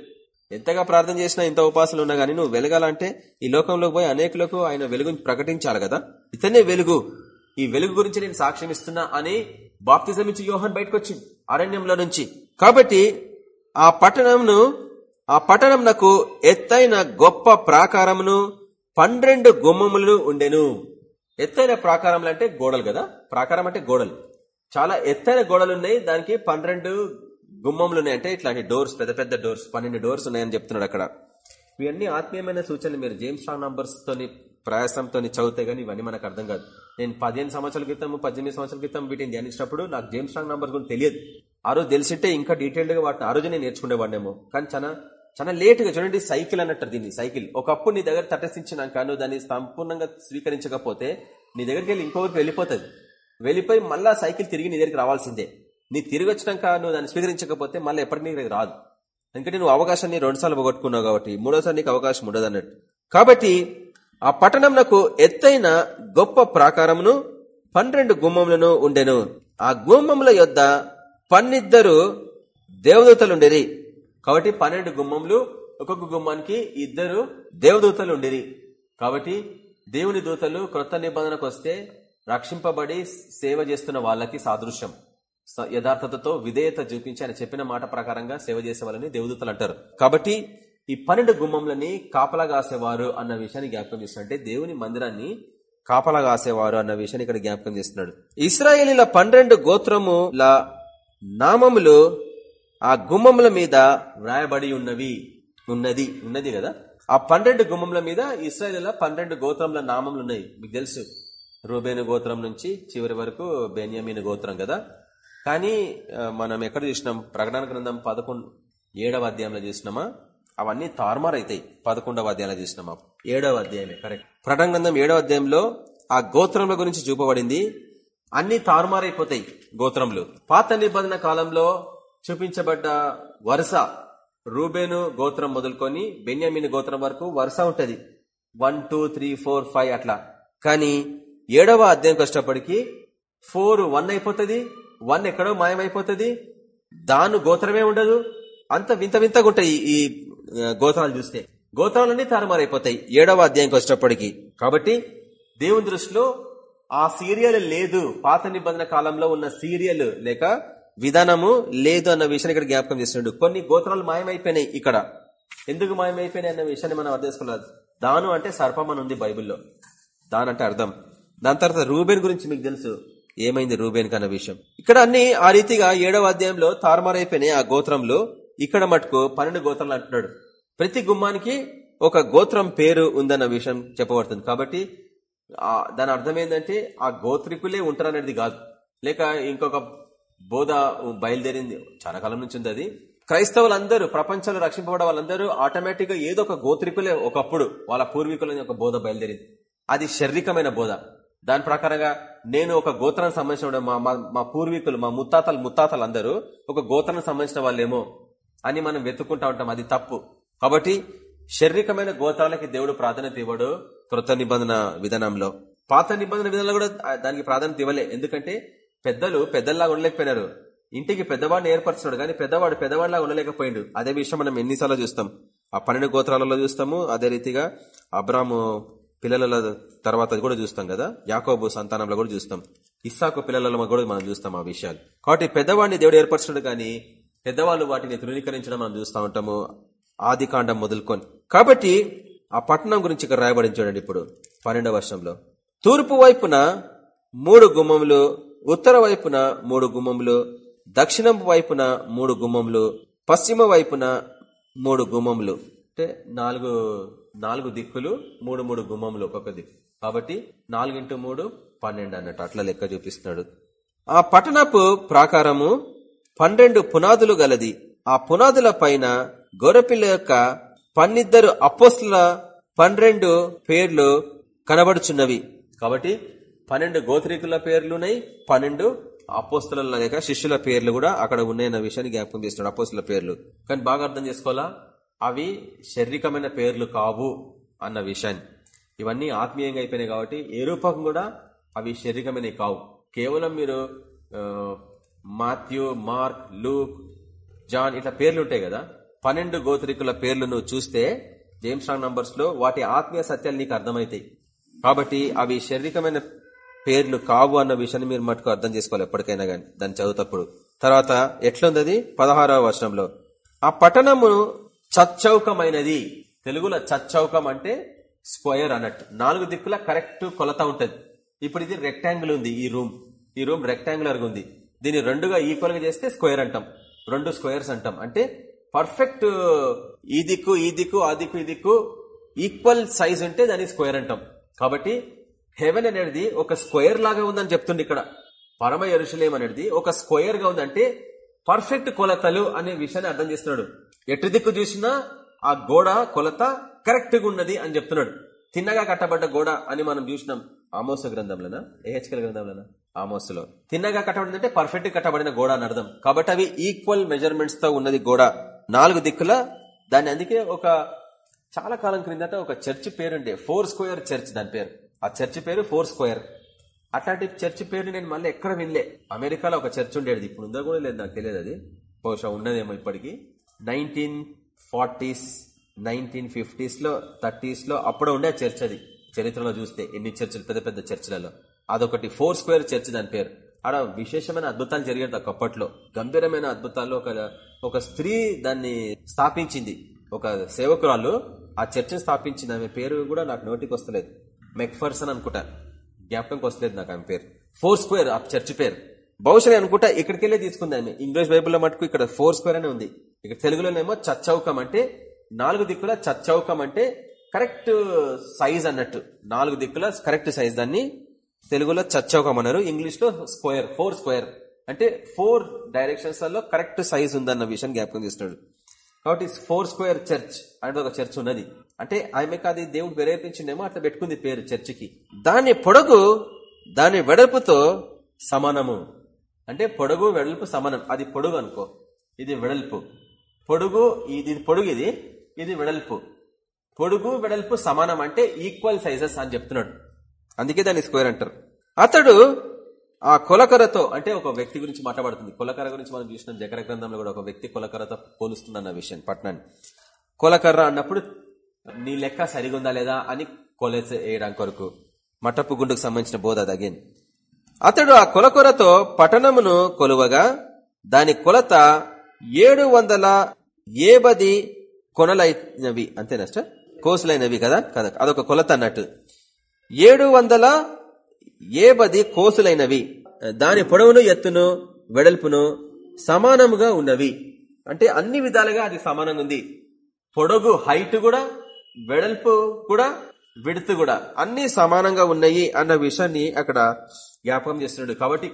Speaker 1: ఎంతగా ప్రార్థన చేసినా ఇంత ఉపాసలు ఉన్నా గానీ నువ్వు వెలగాలంటే ఈ లోకంలోకి పోయి అనేకులకు ఆయన వెలుగుని ప్రకటించాలి కదా? ఇతనే వెలుగు. ఈ వెలుగు గురించి నేను సాక్ష్యం ఇస్తున్నా అని బాప్తిజం ఇచ్చి యోహన్ బయటకు వచ్చింది అరణ్యంలో నుంచి. కాబట్టి ఆ పట్టణంను ఆ పట్టణం నాకు ఎత్తైన గొప్ప ప్రాకారమును పన్నెండు గుమ్మములు ఉండెను. ఎత్తైన ప్రాకారములు అంటే గోడలు కదా? ప్రాకారం అంటే గోడలు. చాలా ఎత్తైన గోడలు ఉన్నాయి దానికి పన్నెండు గుమ్మములు ఉన్నాయి. అంటే ఇట్లాంటి డోర్స్ పెద్ద పెద్ద డోర్స్ పన్నెండు డోర్స్ ఉన్నాయని చెప్తున్నాడు అక్కడ. ఇవన్నీ ఆత్మీయమైన సూచనలు మీరు. జేమ్స్ స్ట్రాంగ్ నంబర్స్ తోని ప్రయాసంతో చదివితే గానీ ఇవన్నీ మనకు అర్థం కాదు. నేను పదిహేను సంవత్సరాల క్రితం పద్దెనిమిది సంవత్సరాల క్రితం వీటిని ధ్యానించినప్పుడు నాకు జేమ్స్ స్ట్రాంగ్ నంబర్ గురించి తెలియదు. ఆ రోజు తెలిసింటే ఇంకా డీటెయిల్డ్గా వాటిని ఆ రోజు నేను నేర్చుకునేవాడినేమో. కానీ చాలా చాలా లేట్గా చూడండి సైకిల్ అన్నట్టు దీన్ని సైకిల్ ఒకప్పుడు నీ దగ్గర తటస్థించినాక నువ్వు దాన్ని సంపూర్ణంగా స్వీకరించకపోతే నీ దగ్గరికి వెళ్ళి ఇంకొకరికి వెళ్ళిపోతుంది. వెళ్ళిపోయి మళ్ళీ సైకిల్ తిరిగి నీ దగ్గరికి రావాల్సిందే. నీ తిరిగి వచ్చినాక నువ్వు దాన్ని స్వీకరించకపోతే మళ్ళీ ఎప్పటికీ నీ దగ్గర రాదు. ఎందుకంటే నువ్వు అవకాశాన్ని రెండుసార్లు పోగొట్టుకున్నావు కాబట్టి మూడోసారి నీకు అవకాశం ఉండదు అన్నట్టు కాబట్టి ఆ పట్టణంనకు ఎత్తైన గొప్ప ప్రాకారమును పన్నెండు గుమ్మములను ఉండెను. ఆ గుమ్మముల యొద్ పన్నిద్దరు దేవదూతలుండేది కాబట్టి పన్నెండు గుమ్మములు ఒక్కొక్క గుమ్మానికి ఇద్దరు దేవదూతలు ఉండేది కాబట్టి దేవుని దూతలు క్రొత్త నిబంధనకు వస్తే రక్షింపబడి సేవ చేస్తున్న వాళ్ళకి సాదృశ్యం. యథార్థతతో విధేయత చూపించి ఆయన చెప్పిన మాట ప్రకారంగా సేవ చేసే వాళ్ళని దేవదూతలు అంటారు. కాబట్టి ఈ పన్నెండు గుమ్మంలని కాపలా కాసేవారు అన్న విషయాన్ని జ్ఞాపకం చేస్తున్నాడు దేవుని మందిరాన్ని కాపలా కాసేవారు అన్న విషయాన్ని ఇక్కడ జ్ఞాపకం చేస్తున్నాడు. ఇస్రాయేలీల పన్నెండు గోత్రముల నామములు ఆ గుమ్మముల మీద వ్రాయబడి ఉన్నవి ఉన్నది ఉన్నది కదా? ఆ పన్నెండు గుమ్మముల మీద ఇస్రాయేలీల పన్నెండు గోత్రముల నామములు ఉన్నాయి. మీకు తెలుసు రూబేను గోత్రం నుంచి చివరి వరకు బెన్యామీను గోత్రం కదా? కానీ మనం ఎక్కడ చూసినాం? ప్రకటన గ్రంథం పదకొండు ఏడవ అధ్యాయంలో చూసినామా? అవన్నీ తారుమారైతాయి. పదకొండవ అధ్యాయంలో చూసినామా ఏడవ అధ్యాయమే కరెక్ట్ ప్రటంగంధం ఏడవ అధ్యాయంలో ఆ గోత్రముల గురించి చూపబడింది. అన్ని తారుమారైపోతాయి గోత్రములు. పాత నిబంధన కాలంలో చూపించబడ్డ వరుస రూబేను గోత్రం మొదలుకొని బెన్యామిన్ గోత్రం వరకు వరుస ఉంటది. One two three four five అట్లా. కానీ ఏడవ అధ్యాయం కష్టపడికి ఫోర్ వన్ అయిపోతుంది. వన్ ఎక్కడో మాయమైపోతుంది. దాను గోత్రమే ఉండదు. అంత వింత వింతగా ఉంటాయి ఈ గోత్రాలు చూస్తే. గోత్రాలన్నీ తారుమారైపోతాయి. ఏడవ అధ్యాయంకి వచ్చేటప్పటికి. కాబట్టి దేవుని దృష్టిలో ఆ సీరియల్ లేదు. పాత నిబంధన కాలంలో ఉన్న సీరియల్ లేక విధానము లేదు అన్న విషయాన్ని ఇక్కడ జ్ఞాపకం చేస్తున్నాడు. కొన్ని గోత్రాలు మాయమైపోయినాయి ఇక్కడ. ఎందుకు మాయమైపోయినాయి అన్న విషయాన్ని మనం అర్థం చేసుకోలేదు. దాను అంటే సర్పం అని ఉంది బైబిల్లో. దాని అంటే అర్థం. దాని తర్వాత రూబేన్ గురించి మీకు తెలుసు. ఏమైంది రూబేన్ కన్న విషయం. ఇక్కడ అన్ని ఆ రీతిగా ఏడవ అధ్యాయంలో తారుమారైపోయినాయి ఆ గోత్రంలో. ఇక్కడ మటుకు పన్నెండు గోత్రాలు అంటున్నాడు. ప్రతి గుమ్మానికి ఒక గోత్రం పేరు ఉందన్న విషయం చెప్పబడుతుంది. కాబట్టి దాని అర్థం ఏంటంటే ఆ గోత్రికులే ఉంటారనేది కాదు. లేక ఇంకొక బోధ బయలుదేరింది. చాలా కాలం నుంచి ఉంది అది. క్రైస్తవులందరూ ప్రపంచంలో రక్షింపబడే వాళ్ళందరూ ఆటోమేటిక్గా ఏదో ఒక గోత్రికులే ఒకప్పుడు వాళ్ళ పూర్వీకులని ఒక బోధ బయలుదేరింది. అది శారీరకమైన బోధ. దాని ప్రకారంగా నేను ఒక గోత్రానికి సంబంధించిన మా మా పూర్వీకులు మా ముత్తాతలు ముత్తాతలు అందరూ ఒక గోత్రానికి సంబంధించిన వాళ్ళేమో. అని మనం వెతుకుంటా ఉంటాం. అది తప్పు. కాబట్టి శారీరకమైన గోత్రాలకి దేవుడు ప్రాధాన్యత ఇవ్వడు కృత నిబంధన విధానంలో. పాత నిబంధన విధానంలో కూడా దానికి ప్రాధాన్యత ఇవ్వలే. ఎందుకంటే పెద్దలు పెద్దల్లాగా ఉండలేకపోయినారు. ఇంటికి పెద్దవాడిని ఏర్పరచున్నాడు కానీ పెద్దవాడు పెద్దవాడిలాగా ఉండలేకపోయిండు. అదే విషయం మనం ఎన్నిసార్లు చూస్తాం. ఆ పన్నెండు గోత్రాలలో చూస్తాము. అదే రీతిగా అబ్రాము పిల్లల తర్వాత కూడా చూస్తాం కదా. యాకోబు సంతానంలో కూడా చూస్తాం. ఇస్సాకు పిల్లలలో కూడా మనం చూస్తాం ఆ విషయాలు. కాబట్టి పెద్దవాడిని దేవుడు ఏర్పరచున్నాడు కానీ పెద్దవాళ్ళు వాటిని ధృవీకరించడం మనం చూస్తూ ఉంటాము. ఆది కాండం మొదలుకొని. కాబట్టి ఆ పట్టణం గురించి ఇక్కడ రాయబడి చూడండి ఇప్పుడు పన్నెండవ వర్షంలో. తూర్పు వైపున మూడు గుమ్మములు ఉత్తర వైపున మూడు గుమ్మములు దక్షిణం వైపున మూడు గుమ్మములు పశ్చిమ వైపున మూడు గుమ్మములు అంటే నాలుగు నాలుగు దిక్కులు మూడు మూడు గుమ్మములు ఒక్కొక్క దిక్కు. కాబట్టి నాలుగింటూ మూడు పన్నెండు అన్నట్టు అట్లా లెక్క చూపిస్తున్నాడు. ఆ పట్టణపు ప్రాకారము పన్నెండు పునాదులు గలది. ఆ పునాదుల పైన గొర్రెపిల్ల యొక్క పన్నిద్దరు అపోస్ల పన్నెండు పేర్లు కనబడుచున్నవి. కాబట్టి పన్నెండు గోత్రికుల పేర్లున్నాయి పన్నెండు అపోస్తుల లేక శిష్యుల పేర్లు కూడా అక్కడ ఉన్నాయన్న విషయాన్ని జ్ఞాపకం చేస్తున్నాడు అపోస్తుల పేర్లు. కానీ బాగా అర్థం చేసుకోవాలా? అవి శారీరకమైన పేర్లు కావు అన్న విషయాన్ని. ఇవన్నీ ఆత్మీయంగా అయిపోయినాయి కాబట్టి ఏ రూపం కూడా అవి శారీరకమైనవి కావు. కేవలం మీరు మాథ్యూ మార్క్ లూక్ జాన్ ఇట్లా పేర్లు ఉంటాయి కదా. పన్నెండు గోత్రికుల పేర్లు నువ్వు చూస్తే జేమ్స్ రాంగ్ నంబర్స్లో వాటి ఆత్మీయ సత్యాలు నీకు అర్థమవుతాయి కాబట్టి అవి శారీరకమైన పేర్లు కావు అన్న విషయాన్ని మీరు మటుకు అర్థం చేసుకోవాలి ఎప్పటికైనా కానీ దాన్ని చదువుతప్పుడు. తర్వాత ఎట్లుంది అది పదహారవ వర్షంలో ఆ పట్టణము చచ్చౌకమైనది. తెలుగులో చచ్చౌకం అంటే స్క్వయర్ అన్నట్టు. నాలుగు దిక్కుల కరెక్ట్ కొలత ఉంటది. ఇప్పుడు ఇది రెక్టాంగిల్ ఉంది ఈ రూమ్. ఈ రూమ్ రెక్టాంగులర్ ఉంది. దీన్ని రెండుగా ఈక్వల్గా చేస్తే స్క్వేర్ అంటాం. రెండు స్క్వేర్స్ అంటాం. అంటే పర్ఫెక్ట్ ఈ దిక్కు ఈ దిక్కు ఆ దిక్కు ఈ దిక్కు ఈక్వల్ సైజ్ ఉంటే దాన్ని స్క్వేర్ అంటాం. కాబట్టి హెవెన్ అనేది ఒక స్క్వేర్ లాగా ఉందని చెప్తుంది ఇక్కడ. పరమ ఎరుషులేం అనేది ఒక స్క్వేర్గా ఉందంటే పర్ఫెక్ట్ కొలతలు అనే విషయాన్ని అర్థం చేస్తున్నాడు. ఎటు దిక్కు చూసినా ఆ గోడ కొలత కరెక్ట్గా ఉన్నది అని చెప్తున్నాడు. తిన్నగా కట్టబడ్డ గోడ అని మనం చూసినాం. ఆమోస గ్రంథంలోనా? ఏహెచ్కల్ గ్రంథంలోనా? ఆమోసులో. తిన్నగా కట్టబడింది అంటే పర్ఫెక్ట్ కట్టబడిన గోడ అని అర్థం. కాబట్టి అవి ఈక్వల్ మెజర్మెంట్స్తో ఉన్నది గోడ. నాలుగు దిక్కుల దాన్ని అందుకే ఒక చాలా కాలం క్రిందట ఒక చర్చ్ పేరుండే ఫోర్ స్క్వేర్ చర్చ్ దాని పేరు. ఆ చర్చ్ పేరు ఫోర్ స్క్వేర్ అట్లాంటి చర్చ్ పేరు నేను మళ్ళీ ఎక్కడ వినలే. అమెరికాలో ఒక చర్చ్ ఉండేది. ఇప్పుడు ఉందో కూడా లేదు నాకు తెలియదు అది. బహుశా ఉన్నదేమో ఇప్పటికీ. నైన్టీన్ ఫార్టీస్ నైన్టీన్ ఫిఫ్టీస్లో థర్టీస్లో అప్పుడు ఉండే చర్చ్ అది. చరిత్రలో చూస్తే ఎన్ని చర్చిలు పెద్ద పెద్ద చర్చిలలో. అదొకటి ఫోర్ స్క్వేర్ చర్చ్ దాని పేరు. ఆడ విశేషమైన అద్భుతాలు జరిగేది ఒకప్పట్లో గంభీరమైన అద్భుతాలు ఒక ఒక స్త్రీ దాన్ని స్థాపించింది. ఒక సేవకురాలు ఆ చర్చిని స్థాపించింది. ఆమె పేరు కూడా నాకు నోటికి వస్తలేదు. మెక్ఫర్సన్ అనుకుంటా. జ్ఞాపకంకి వస్తలేదు నాకు ఆమె పేరు. ఫోర్ స్క్వేర్ ఆ చర్చ్ పేరు. బహుశా అనుకుంటా ఇక్కడికి వెళ్ళే తీసుకుంది ఆమె. ఇంగ్లీష్ బైబుల్లో మటుకు ఇక్కడ ఫోర్ స్క్వేర్ అనే ఉంది. ఇక్కడ తెలుగులోనేమో చచ్చౌకం అంటే నాలుగు దిక్కుల చచ్చౌకం అంటే కరెక్ట్ సైజ్ అన్నట్టు. నాలుగు దిక్కుల కరెక్ట్ సైజ్ దాన్ని తెలుగులో చచ్చౌకం అన్నారు ఇంగ్లీష్లో స్క్వేర్ ఫోర్ స్క్వేర్. అంటే ఫోర్ డైరెక్షన్స్లో కరెక్ట్ సైజ్ ఉందన్న విషయం జ్ఞాపకం చేస్తున్నాడు. కాబట్టి ఫోర్ స్క్వేర్ చర్చ్ అంటే ఒక చర్చ్ ఉన్నది. అంటే ఆమెకు అది దేవుడు ప్రేరేపించిండేమో అట్లా పెట్టుకుంది పేరు చర్చికి. దాని పొడగు దాని వెడల్పుతో సమానము. అంటే పొడగు వెడల్పు సమానం. అది పొడుగు అనుకో. ఇది వెడల్పు. పొడుగు ఇది పొడుగు ఇది ఇది వెడల్పు. పొడుగు వెడల్పు సమానం అంటే ఈక్వల్ సైజెస్ అని చెప్తున్నాడు. అందుకే దాన్ని స్క్వేర్ అంటారు. అతడు ఆ కొలకరతో అంటే ఒక వ్యక్తి గురించి మాట్లాడుతుంది. కొలకర గురించి మనం చూసిన. జకర గ్రంథంలో కూడా ఒక వ్యక్తి కొలకరతో పోలుస్తుందన్న విషయం పట్టణాన్ని కొలకర్ర అన్నప్పుడు నీ లెక్క సరిగుందా లేదా అని కొలెస్ వేయడం కొరకు మటప్పు గుండుకు సంబంధించిన బోధ అది అగైన్ అతడు ఆ కొలకొరతో పట్టణమును కొలువగా దాని కొలత ఏడు వందల ఏబది కొనలైనవి అంతేనష్ట కోసులైనవి కదా? కదా అదొక కొలత అన్నట్టు. ఏడు వందల ఏబది కోసులైనవి. దాని పొడవును ఎత్తును వెడల్పును సమానముగా ఉన్నవి. అంటే అన్ని విధాలుగా అది సమానంగా ఉంది. పొడుగు హైట్ కూడా వెడల్పు కూడా విడుతు కూడా అన్ని సమానంగా ఉన్నాయి అన్న విషయాన్ని అక్కడ జ్ఞాపకం చేస్తున్నాడు. కాబట్టి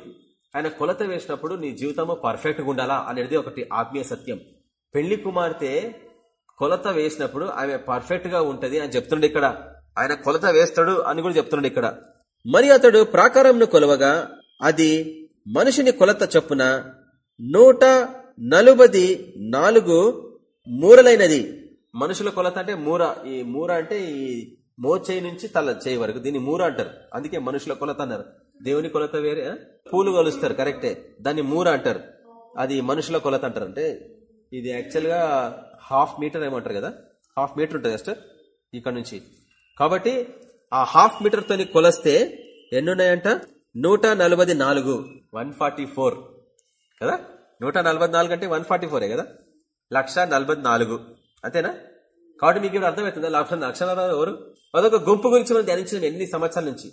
Speaker 1: ఆయన కొలత వేసినప్పుడు నీ జీవితము పర్ఫెక్ట్గా ఉండాలా అనేది ఒకటి ఆత్మీయ సత్యం. పెళ్ళి కుమార్తె కొలత వేసినప్పుడు ఆమె పర్ఫెక్ట్గా ఉంటుంది అని చెప్తుండే ఇక్కడ. ఆయన కొలత వేస్తాడు అని కూడా చెప్తున్నాడు ఇక్కడ. మరి అతడు ప్రాకారంను కొలవగా అది మనిషిని కొలత చొప్పున నూట నలుబది నాలుగు మూరలైనది. మనుషుల కొలత అంటే మూర ఈ మూర అంటే ఈ మోచేయి నుంచి తల చేయి వరకు దీన్ని మూర అంటారు. అందుకే మనుషుల కొలత అన్నారు. దేవుని కొలత వేరే పూలు కొలుస్తారు కరెక్టే. దాన్ని మూర అంటారు. అది మనుషుల కొలత అంటారు. అంటే ఇది యాక్చువల్గా హాఫ్ మీటర్ ఏమంటారు కదా? హాఫ్ మీటర్ ఉంటుంది సిస్టర్ ఇక్కడ నుంచి. కాబట్టి ఆ హాఫ్ మీటర్ కొలస్తే ఎన్నున్నాయంట? నూట నలభై నాలుగు. One forty four. కదా? నూట నలభై నాలుగు అంటే వన్ ఫార్టీ ఫోరే కదా? లక్ష నలభై నాలుగు. అంతేనా? కాబట్టి మీకు ఇప్పుడు అర్థమవుతుందా? లక్ష లక్ష నలభై ఎవరు? అదొక గుంపు గురించి మనం ధ్యానించిన ఎన్ని సంవత్సరాల నుంచి?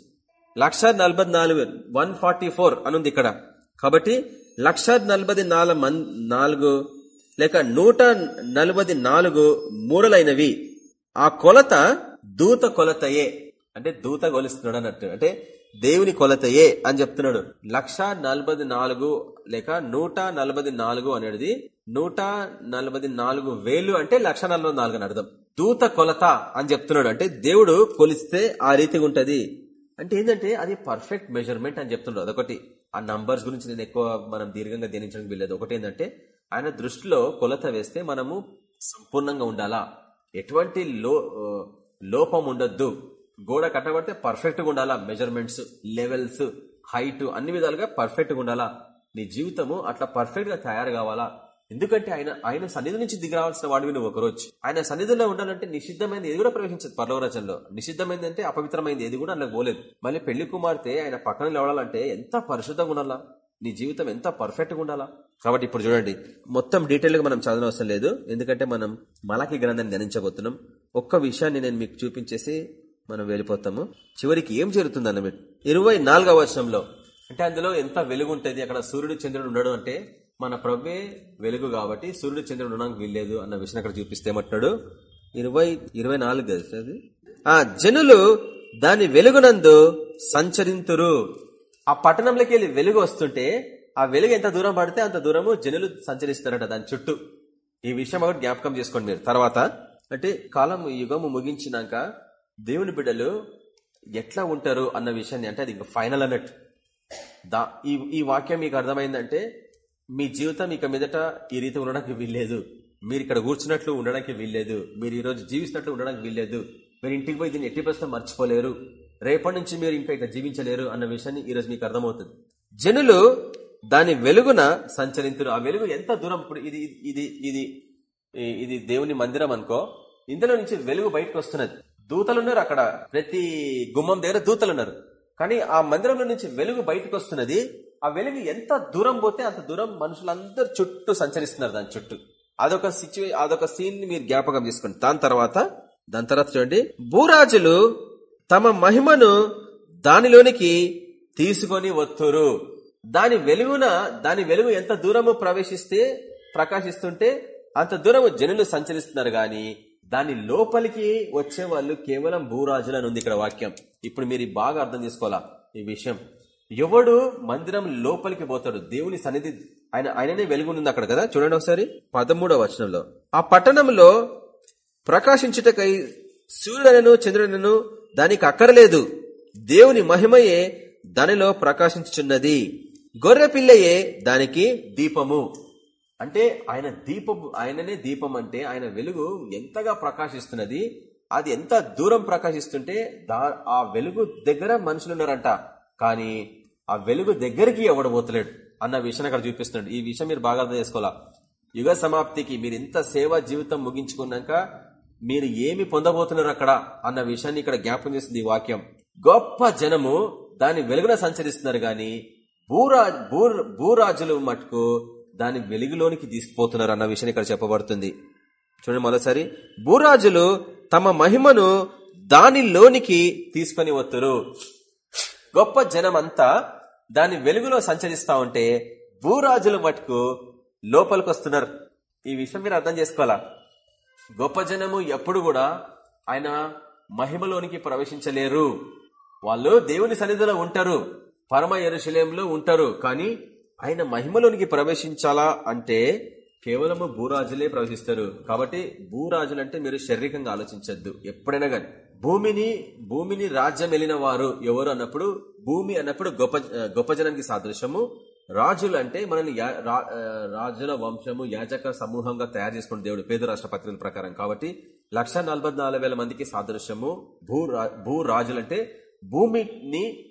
Speaker 1: లక్ష నలభై నాలుగు వన్ ఫార్టీ ఫోర్ అనుంది ఇక్కడ. కాబట్టి లక్ష నలభై నాలుగు మన్- నాలుగు లేక నూట నలభై నాలుగు మూడలైనవి. ఆ కొలత దూత కొలతయే అంటే దూత కొలుస్తున్నాడు అన్నట్టు. అంటే దేవుని కొలతయే అని చెప్తున్నాడు. లక్ష నాలుగు లేక నూట నాలుగు అనేది నూట నాలుగు వేలు అంటే లక్ష నలభై అని అర్థం. దూత కొలత అని చెప్తున్నాడు. అంటే దేవుడు కొలిస్తే ఆ రీతిగా ఉంటది. అంటే ఏంటంటే అది పర్ఫెక్ట్ మెజర్మెంట్ అని చెప్తున్నాడు. అదొకటి. ఆ నంబర్స్ గురించి నేను ఎక్కువ మనం దీర్ఘంగా ధ్యానించడం వీల్లేదు. ఒకటి ఏంటంటే ఆయన దృష్టిలో కొలత వేస్తే మనము సంపూర్ణంగా ఉండాలా? ఎటువంటి లో లోపం ఉండొద్దు గోడ కట్టబడితే పర్ఫెక్ట్గా ఉండాలా మెజర్మెంట్స్ లెవెల్స్ హైట్ అన్ని విధాలుగా పర్ఫెక్ట్గా ఉండాలా నీ జీవితము అట్లా పర్ఫెక్ట్గా తయారు కావాలా ఎందుకంటే ఆయన ఆయన సన్నిధి నుంచి దిగిరావాల్సిన వాడివి నువ్వు ఒకరోజు. ఆయన సన్నిధిలో ఉండాలంటే నిషిద్ధమైనది ఏది కూడా ప్రవేశించదు పర్లవరచనలో నిషిద్ధమైంది అంటే అపవిత్రమైంది ఏది కూడా అందులో పోలేదు. మళ్ళీ పెళ్ళి కుమార్తె ఆయన పక్కన లేవడాలంటే ఎంత పరిశుద్ధంగా ఉండాలా నీ జీవితం ఎంత పర్ఫెక్ట్గా ఉండాలా? కాబట్టి ఇప్పుడు చూడండి మొత్తం డీటెయిల్గా మనం మనం అవసరం లేదు. ఎందుకంటే మనం మలాకి గ్రంథాన్ని ధ్యానించబోతున్నాం ఒక్క విషయాన్ని నేను మీకు చూపించేసి మనం వెళ్ళిపోతాము. చివరికి ఏం జరుగుతుంది అన్నమాట? ఇరవై నాలుగవ వర్షంలో అంటే అందులో ఎంత వెలుగు ఉంటుంది? అక్కడ సూర్యుడు చంద్రుడు ఉండడు అంటే మన ప్రవ్వే వెలుగు కాబట్టి సూర్యుడు చంద్రుడు ఉండడానికి వీల్లేదు అన్న విషయం అక్కడ చూపిస్తే ఏమంటున్నాడు? ఇరవై ఇరవై నాలుగు అది? ఆ జనులు దాని వెలుగునందు సంచరింతురు. ఆ పట్టణంలోకి వెళ్ళి వెలుగు వస్తుంటే ఆ వెలుగు ఎంత దూరం పడితే అంత దూరము జనులు సంచరిస్తారట దాని చుట్టూ. ఈ విషయం ఒకటి జ్ఞాపకం చేసుకోండి మీరు. తర్వాత అంటే కాలం యుగము ముగించినాక దేవుని బిడ్డలు ఎట్లా ఉంటారు అన్న విషయాన్ని అంటే అది ఇంకా ఫైనల్ అన్నట్టు దా ఈ ఈ వాక్యం మీకు అర్థమైందంటే మీ జీవితం ఇక మీదట ఈ రీతి ఉండడానికి వీల్లేదు. మీరు ఇక్కడ కూర్చున్నట్లు ఉండడానికి వీల్లేదు. మీరు ఈరోజు జీవిస్తున్నట్లు ఉండడానికి వీల్లేదు. మీరు ఇంటికి పోయి దీన్ని ఎట్టి ప్రశ్న మర్చిపోలేరు. రేపటి నుంచి మీరు ఇంకా ఇక జీవించలేరు అన్న విషయాన్ని ఈరోజు మీకు అర్థమవుతుంది. జనులు దాని వెలుగున సంచరింతురు. ఆ వెలుగు ఎంత దూరం? ఇప్పుడు ఇది ఇది ఇది ఇది దేవుని మందిరం అనుకో. ఇందులో నుంచి వెలుగు బయటకు వస్తున్నది. దూతలున్నారు అక్కడ. ప్రతి గుమ్మం దగ్గర దూతలున్నారు కానీ ఆ మందిరంలో నుంచి వెలుగు బయటకు వస్తున్నది. ఆ వెలుగు ఎంత దూరం పోతే అంత దూరం మనుషులందరూ చుట్టూ సంచరిస్తున్నారు దాని చుట్టూ. అదొక సిచ్యువే అదొక సీన్ని మీరు జ్ఞాపకం చేసుకోండి. దాని తర్వాత దాని తర్వాత చూడండి. భూరాజులు తమ మహిమను దానిలోనికి తీసుకొని వత్తురు. దాని వెలుగున దాని వెలుగు ఎంత దూరము ప్రవేశిస్తే ప్రకాశిస్తుంటే అంత దూరము జనులు సంచరిస్తున్నారు గాని దాని లోపలికి వచ్చే వాళ్ళు కేవలం భూరాజులు అని ఉంది ఇక్కడ వాక్యం. ఇప్పుడు మీరు బాగా అర్థం చేసుకోవాలా ఈ విషయం? ఎవడు మందిరం లోపలికి పోతాడు దేవుని సన్నిధి ఆయన ఆయననే వెలుగునుంది అక్కడ కదా? చూడండి ఒకసారి పదమూడవ వచనంలో. ఆ పట్టణంలో ప్రకాశించుటకై సూర్యుడనను చంద్రుడనను దానికి అక్కరలేదు. దేవుని మహిమయే దానిలో ప్రకాశించుచున్నది. గొర్రె పిల్లయే దానికి దీపము. అంటే ఆయన దీపం ఆయననే దీపం అంటే ఆయన వెలుగు ఎంతగా ప్రకాశిస్తున్నది అది ఎంత దూరం ప్రకాశిస్తుంటే దా ఆ వెలుగు దగ్గర మనుషులు ఉన్నారంట. కానీ ఆ వెలుగు దగ్గరికి ఎవడు పోతలేడు అన్న విషయాన్ని అక్కడ చూపిస్తున్నాడు. ఈ విషయం మీరు బాగా అర్థం చేసుకోవాలా? యుగ సమాప్తికి మీరు ఇంత సేవా జీవితం ముగించుకున్నాక మీరు ఏమి పొందబోతున్నారు అక్కడ అన్న విషయాన్ని ఇక్కడ జ్ఞాపం చేస్తుంది ఈ వాక్యం. గొప్ప జనము దాని వెలుగున సంచరిస్తున్నారు గాని భూరా భూరాజులు మటుకు దాని వెలుగులోనికి తీసుకుపోతున్నారు అన్న విషయం ఇక్కడ చెప్పబడుతుంది. చూడండి మరోసారి. భూరాజులు తమ మహిమను దానిలోనికి తీసుకొని వత్తురు. గొప్ప జనం అంతా దాని వెలుగులో సంచరిస్తా ఉంటే భూరాజులు మటుకు లోపలికి వస్తున్నారు ఈ విషయం మీరు అర్థం చేసుకోవాలా? గొప్ప జనము ఎప్పుడు కూడా ఆయన మహిమలోనికి ప్రవేశించలేరు. వాళ్ళు దేవుని సన్నిధిలో ఉంటారు. పరమ ఎరుశలేంలో ఉంటారు. కానీ ఆయన మహిమలోనికి ప్రవేశించాలా అంటే కేవలము భూరాజులే ప్రవేశిస్తారు కాబట్టి భూరాజులు అంటే మీరు శారీరకంగా ఆలోచించద్దు. ఎప్పుడైనా కానీ భూమిని భూమిని రాజ్యం వెళ్ళిన వారు ఎవరు అన్నప్పుడు భూమి అన్నప్పుడు గొప్ప గొప్ప జనానికి సాదృశ్యము. రాజులు అంటే మనల్ని రాజుల వంశము యాజక సమూహంగా తయారు చేసుకున్న దేవుడు పేద రాష్ట్ర పత్రికల ప్రకారం. కాబట్టి లక్ష మందికి సాదృశ్యము. భూ భూ రాజులంటే భూమిని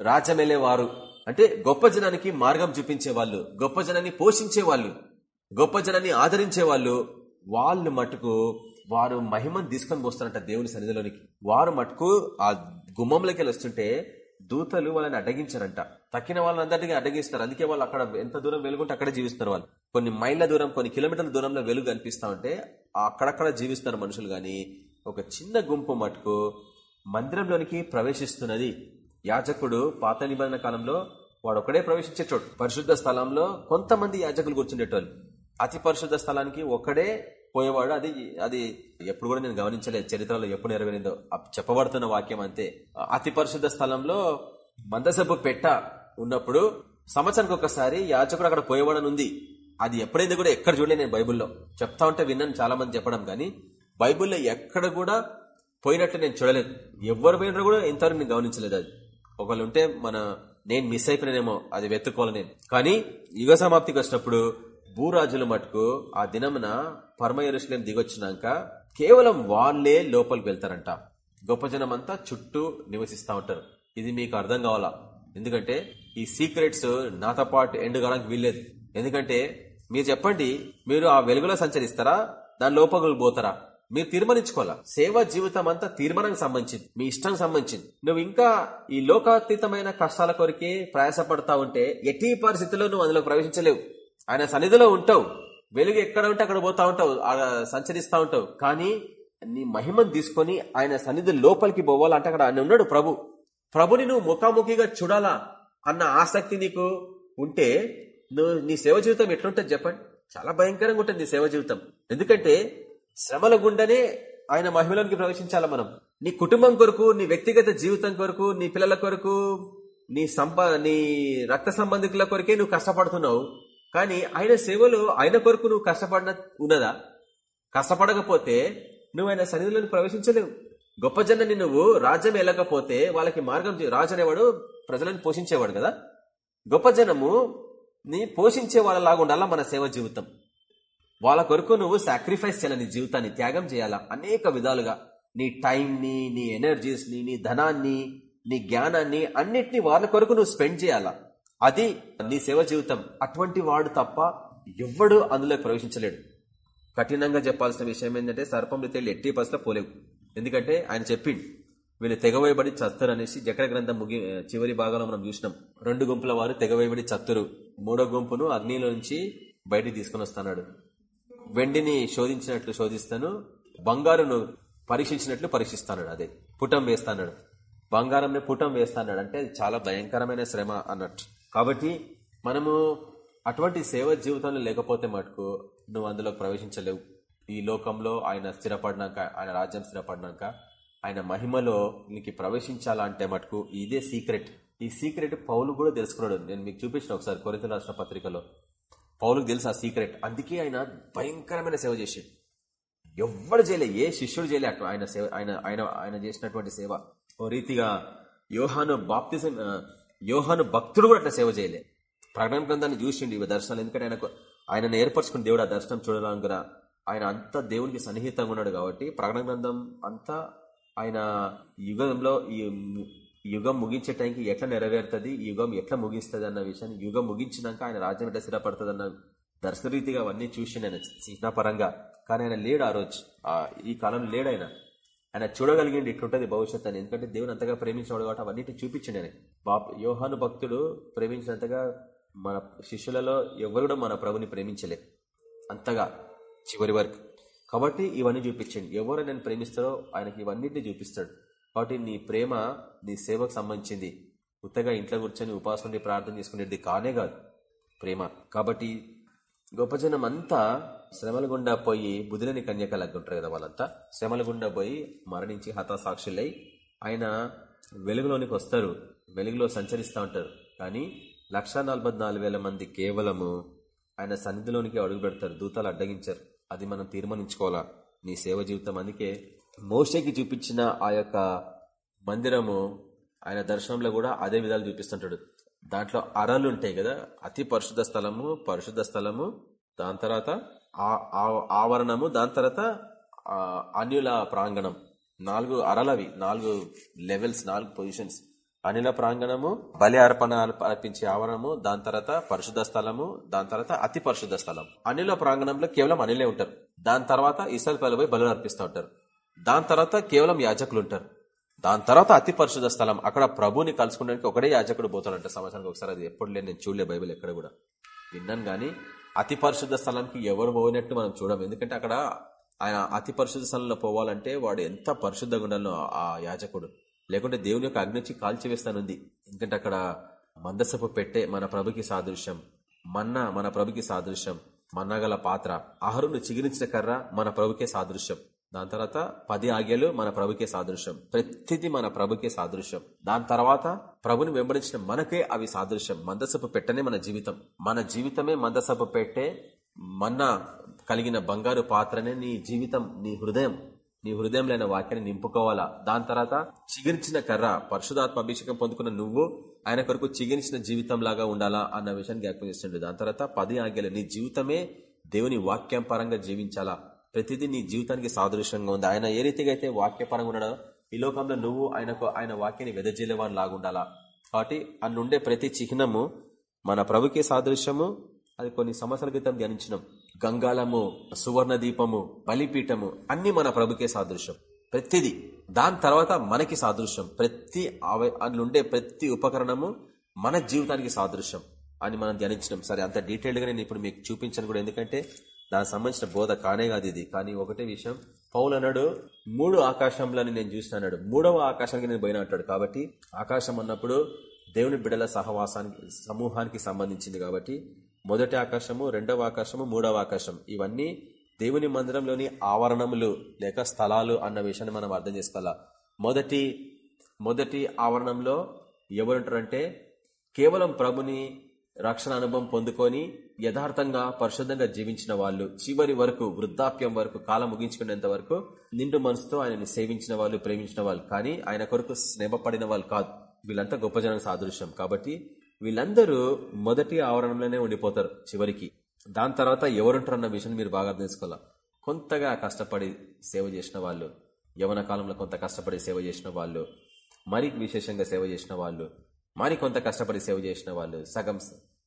Speaker 1: రాజ్యమెళ్ళేవారు అంటే గొప్ప జనానికి మార్గం చూపించే వాళ్ళు గొప్ప జనాన్ని పోషించే వాళ్ళు గొప్ప జనాన్ని ఆదరించే వాళ్ళు వాళ్ళు మటుకు వారు మహిమను తీసుకొని పోస్తారంట దేవుని సన్నిధిలోనికి. వారు మటుకు ఆ గుమ్మంలోకి వస్తుంటే దూతలు వాళ్ళని అడ్డగించారంట. తక్కిన వాళ్ళందరికీ అడ్డగిస్తారు అందుకే వాళ్ళు అక్కడ ఎంత దూరం వెలుగుంటే అక్కడే జీవిస్తారు వాళ్ళు. కొన్ని మైళ్ళ దూరం కొన్ని కిలోమీటర్ల దూరంలో వెలుగు కనిపిస్తా ఉంటే అక్కడక్కడ జీవిస్తారు మనుషులు కానీ ఒక చిన్న గుంపు మటుకు మందిరంలోనికి ప్రవేశిస్తున్నది. యాజకుడు పాత నిబంధన కాలంలో వాడు ఒకడే ప్రవేశించేటోడు పరిశుద్ధ స్థలంలో కొంతమంది యాజకులు కూర్చుండేటోళ్ళు. అతి పరిశుద్ధ స్థలానికి ఒకడే పోయేవాడు. అది అది ఎప్పుడు కూడా నేను గమనించలేదు చరిత్రలో ఎప్పుడు నెరవేరిందో. చెప్పబడుతున్న వాక్యం అంతే. అతి పరిశుద్ధ స్థలంలో మందసభ పెట్ట ఉన్నప్పుడు సంవత్సరానికి ఒకసారి యాచకుడు అక్కడ పోయేవాడని ఉంది. అది ఎప్పుడైంది కూడా ఎక్కడ చూడలేదు నేను బైబుల్లో. చెప్తా ఉంటే విన్నాను చాలా మంది చెప్పడం కానీ బైబుల్లో ఎక్కడ కూడా పోయినట్లు నేను చూడలేదు. ఎవరు పోయినా కూడా ఇంతవరకు నేను గమనించలేదు అది. ఒకళ్ళు ఉంటే మన నేను మిస్ అయిపోయినేమో అది వెతుక్కోవాలి నేను. కానీ యుగ సమాప్తికి వచ్చినప్పుడు భూరాజుల మటుకు ఆ దినమున పరమయరుషులేం దిగొచ్చినాక కేవలం వాళ్ళే లోపలికి వెళ్తారంట. గొప్ప జనమంతా అంతా చుట్టూ నివసిస్తూ ఉంటారు. ఇది మీకు అర్థం కావాలా? ఎందుకంటే ఈ సీక్రెట్స్ నాతో పాటు ఎండ్ కావడానికి వీల్లేదు. ఎందుకంటే మీరు చెప్పండి మీరు ఆ వెలుగులో సంచరిస్తారా? దాని లోపలికి పోతారా? మీరు తీర్మానించుకోవాలా? సేవా జీవితం అంతా తీర్మానానికి సంబంధించింది. మీ ఇష్టం సంబంధించింది. నువ్వు ఇంకా ఈ లోకాతీతమైన కష్టాల కొరికే ప్రయాసపడతా ఉంటే ఎట్టి పరిస్థితుల్లో నువ్వు అందులో ప్రవేశించలేవు. ఆయన సన్నిధిలో ఉంటావు. వెలుగు ఎక్కడ ఉంటే అక్కడ పోతా ఉంటావు. సంచరిస్తా ఉంటావు. కానీ నీ మహిమను తీసుకొని ఆయన సన్నిధి లోపలికి పోవాలంటే అక్కడ ఆయన ఉన్నాడు ప్రభు. ప్రభుని నువ్వు ముఖాముఖిగా చూడాలా అన్న ఆసక్తి నీకు ఉంటే నువ్వు నీ సేవ జీవితం ఎట్లుంటుంది చెప్పండి? చాలా భయంకరంగా ఉంటుంది నీ సేవ జీవితం. ఎందుకంటే శ్రమల గుండానే ఆయన మహిమలోనికి ప్రవేశించాలి మనం. నీ కుటుంబం కొరకు నీ వ్యక్తిగత జీవితం కొరకు నీ పిల్లల కొరకు నీ సంప నీ రక్త సంబంధికుల కొరకే నువ్వు కష్టపడుతున్నావు. కానీ ఆయన సేవలో ఆయన కొరకు నువ్వు కష్టపడిన ఉన్నదా? కష్టపడకపోతే నువ్వు ఆయన సన్నిధిలోని ప్రవేశించలేవు. గొప్ప జనాన్ని నువ్వు రాజ్యం వెళ్ళకపోతే వాళ్ళకి మార్గం రాజు అనేవాడు ప్రజలను పోషించేవాడు కదా? గొప్ప జనము నీ పోషించే వాళ్ళలాగా ఉండాలా మన సేవ జీవితం? వాళ్ళ కొరకు నువ్వు సాక్రిఫైస్ చేయాలి? నీ జీవితాన్ని త్యాగం చేయాలా? అనేక విధాలుగా. నీ టైంని నీ ఎనర్జీస్ని నీ ధనాన్ని నీ జ్ఞానాన్ని అన్నిటినీ వాళ్ళ కొరకు నువ్వు స్పెండ్ చేయాలా? అది నీ సేవ జీవితం. అటువంటి వాడు తప్ప ఎవ్వడు అందులో ప్రవేశించలేడు. కఠినంగా చెప్పాల్సిన విషయం ఏంటంటే సర్పంలు తేలి ఎట్టి పసులో పోలేవు. ఎందుకంటే ఆయన చెప్పిండు వీళ్ళు తెగవేయబడి చత్తరు అనేసి జకర గ్రంథం ముగి చివరి భాగంలో మనం చూసినాం. రెండు గుంపుల వారు తెగవేయబడి చత్తురు. మూడో గుంపును అగ్నిలో నుంచి బయటికి తీసుకుని వస్తున్నాడు. వెండిని శోధించినట్లు శోధిస్తాను బంగారును పరీక్షించినట్లు పరీక్షిస్తాడు. అదే పుటం వేస్తాడు. బంగారంని పుటం వేస్తాడు అంటే చాలా భయంకరమైన శ్రమ అన్నట్టు. కాబట్టి మనము అటువంటి సేవ జీవితంలో లేకపోతే మటుకు నువ్వు అందులో ప్రవేశించలేవు. ఈ లోకంలో ఆయన స్థిరపడినాక ఆయన రాజ్యం స్థిరపడినాక ఆయన మహిమలో నీకు ప్రవేశించాలంటే మటుకు ఇదే సీక్రెట్. ఈ సీక్రెట్ పౌలు కూడా తెలుసుకున్నాడు. నేను మీకు చూపించిన ఒకసారి కొరిత రాష్ట్ర పత్రికలో. పౌలుకు తెలుసు ఆ సీక్రెట్. అందుకే ఆయన భయంకరమైన సేవ చేసాడు ఎవ్వడు చేయలే ఏ శిష్యుడు చేయలే ఆయన సేవ ఆయన ఆయన ఆయన చేసినటువంటి సేవ. ఓ రీతిగా యోహాను బాప్తిజం యోహాను భక్తుడు కూడా అట్లా సేవ చేయలే. ప్రకటన గ్రంథాన్ని చూసిండి ఇవి దర్శనాలు. ఎందుకంటే ఆయనకు ఆయనను ఏర్పరచుకుని దేవుడు ఆ దర్శనం చూడడానికి ఆయన అంత దేవునికి సన్నిహితంగా ఉన్నాడు కాబట్టి ప్రకటన గ్రంథం అంతా ఆయన యుగంలో ఈ యుగం ముగించే టైంకి ఎట్లా నెరవేరుతుంది యుగం ఎట్లా ముగిస్తుంది అన్న విషయాన్ని యుగం ముగించినాక ఆయన రాజ్యం ఎట్లా స్థిరపడుతుంది అన్న దర్శనరీతిగా అవన్నీ చూసి నేను చిహ్నపరంగా. కానీ ఆయన లేడు ఆ రోజు. ఈ కాలంలో లేడు ఆయన. ఆయన చూడగలిగింది ఇట్లుంటుంది భవిష్యత్ అని. ఎందుకంటే దేవుని అంతగా ప్రేమించినాడు కాబట్టి అవన్నీ చూపించండి ఆయన. బాప్ యోహాను భక్తుడు ప్రేమించినంతగా మన శిష్యులలో ఎవరు కూడా మన ప్రభుని ప్రేమించలేదు అంతగా చివరి వరకు. కాబట్టి ఇవన్నీ చూపించండి. ఎవరు నేను ప్రేమిస్తారో ఆయనకి ఇవన్నింటినీ చూపిస్తాడు. కాబట్టి నీ ప్రేమ నీ సేవకు సంబంధించింది. ఉత్తగా ఇంట్లో కూర్చొని ఉపాసం ప్రార్థన చేసుకునేది కానే కాదు ప్రేమ. కాబట్టి గొప్ప జనం అంతా శ్రమల గుండా పోయి బుధులని కన్యక ఉంటారు కదా వాళ్ళంతా. శ్రమల గుండా పోయి మరణించి హతాసాక్షులై ఆయన వెలుగులోనికి వస్తారు. వెలుగులో సంచరిస్తూ ఉంటారు. కానీ లక్ష మంది కేవలము ఆయన సన్నిధిలోనికి అడుగు పెడతారు దూతాలు అడ్డగించారు. అది మనం తీర్మానించుకోవాలా? నీ సేవ జీవితం అందుకే మోషకి చూపించిన ఆ యొక్క మందిరము ఆయన దర్శనంలో కూడా అదే విధాలు చూపిస్తుంటాడు. దాంట్లో అరలు ఉంటాయి కదా. అతి పరిశుద్ధ స్థలము పరిశుద్ధ స్థలము దాని తర్వాత ఆవరణము దాని తర్వాత అన్యుల ప్రాంగణం. నాలుగు అరలవి నాలుగు లెవెల్స్ నాలుగు పొజిషన్స్ అనిల ప్రాంగణము బలి అర్పణ అర్పించే ఆవరణము దాని తర్వాత పరిశుద్ధ స్థలము దాని తర్వాత అతి పరిశుద్ధ స్థలం. అనిల ప్రాంగణంలో కేవలం అనిలే ఉంటారు. దాని తర్వాత ఇసల్ పోయి బలు అర్పిస్తూ ఉంటారు. దాని తర్వాత కేవలం యాజకులు ఉంటారు. దాని తర్వాత అతి పరిశుద్ధ స్థలం. అక్కడ ప్రభుని కలుసుకోవడానికి ఒకటే యాజకుడు పోతాడంట సంవత్సరానికి ఒకసారి. అది ఎప్పుడు లేదు నేను చూడలే బైబిల్ ఎక్కడ కూడా. విన్నాను కానీ అతి పరిశుద్ధ స్థలానికి ఎవరు పోయినట్టు మనం చూడము ఎందుకంటే అక్కడ ఆయన అతి పరిశుద్ధ స్థలంలో పోవాలంటే వాడు ఎంత పరిశుద్ధంగా ఉండాలో ఆ యాజకుడు. లేకుంటే దేవుని యొక్క అగ్నిచి కాల్చివేస్తానుంది ఎందుకంటే అక్కడ మందసపు పెట్టే మన ప్రభుకి సాదృశ్యం. మన్న మన ప్రభుకి సాదృశ్యం. మన్నగల పాత్ర. ఆహరును చిగిరించిన కర్ర మన ప్రభుకే సాదృశ్యం. దాని తర్వాత పది ఆజ్ఞలు మన ప్రభుకే సాదృశ్యం. ప్రతిది మన ప్రభుకే సాదృశ్యం. దాని తర్వాత ప్రభుని వెంబడించిన మనకే అవి సాదృశ్యం. మందసపు పెట్టనే మన జీవితం. మన జీవితమే మందసపు పెట్టే మన్న కలిగిన బంగారు పాత్రనే నీ జీవితం నీ హృదయం. నీ హృదయంలో వాక్యాన్ని నింపుకోవాలా? దాని తర్వాత చిగిరించిన కర్ర పరశుదాత్మ అభిషేకం పొందుకున్న నువ్వు ఆయన కొరకు చిగిరించిన జీవితం లాగా ఉండాలా అన్న విషయాన్ని జ్ఞాపకం చేస్తుండే. దాని తర్వాత పది ఆజ్ఞలు. నీ జీవితమే దేవుని వాక్యం పరంగా జీవించాలా? ప్రతిదీ నీ జీవితానికి సాదృశ్యంగా ఉంది. ఆయన ఏ రీతిగా అయితే వాక్యపరంగా ఉన్నాడో ఈ లోకంలో నువ్వు ఆయనకు ఆయన వాక్యాన్ని వెదజల్లేవాని లాగుండాలా? కాబట్టి అన్నుండే ప్రతి చిహ్నము మన ప్రభుకి సాదృశ్యము అది కొన్ని సంవత్సరాల క్రితం ధ్యానించినాం. గంగాళము సువర్ణ దీపము బలిపీఠము అన్ని మన ప్రభుకే సాదృశ్యం. ప్రతిదీ. దాని తర్వాత మనకి సాదృశ్యం. ప్రతి అందులోండే ప్రతి ఉపకరణము మన జీవితానికి సాదృశ్యం అని మనం ధ్యానించినాం. సరే అంత డీటెయిల్డ్గా నేను ఇప్పుడు మీకు చూపించాను కూడా. ఎందుకంటే దానికి సంబంధించిన బోధ కానే కాదు ఇది. కానీ ఒకటే విషయం. పౌలు అన్నాడు మూడు ఆకాశంలోని నేను చూసినాడు మూడవ ఆకాశానికి నేను పోయిన అంటాడు. కాబట్టి ఆకాశం అన్నప్పుడు దేవుని బిడల సహవాసానికి సమూహానికి సంబంధించింది కాబట్టి మొదటి ఆకాశము రెండవ ఆకాశము మూడవ ఆకాశం. ఇవన్నీ దేవుని మందిరంలోని ఆవరణములు లేక స్థలాలు అన్న విషయాన్ని మనం అర్థం చేసుకోవాలా? మొదటి మొదటి ఆవరణంలో ఎవరుంటారంటే కేవలం ప్రభుని రక్షణ అనుభవం పొందుకొని యథార్థంగా పరిశుద్ధంగా జీవించిన వాళ్ళు చివరి వరకు వృద్ధాప్యం వరకు కాలం ముగించుకునేంత వరకు నిండు మనసుతో ఆయనని సేవించిన వాళ్ళు ప్రేమించిన వాళ్ళు. కానీ ఆయన కొరకు స్నేహపడిన వాళ్ళు కాదు. వీళ్ళంతా గొప్ప జనం సాదృశ్యం. కాబట్టి వీళ్ళందరూ మొదటి ఆవరణలోనే ఉండిపోతారు చివరికి. దాని తర్వాత ఎవరుంటారన్న విషయం మీరు బాగా తెలుసుకోవాలా కొంతగా కష్టపడి సేవ చేసిన వాళ్ళు యవన కాలంలో కొంత కష్టపడి సేవ చేసిన వాళ్ళు మరి విశేషంగా సేవ చేసిన వాళ్ళు మరి కొంత కష్టపడి సేవ చేసిన వాళ్ళు సగం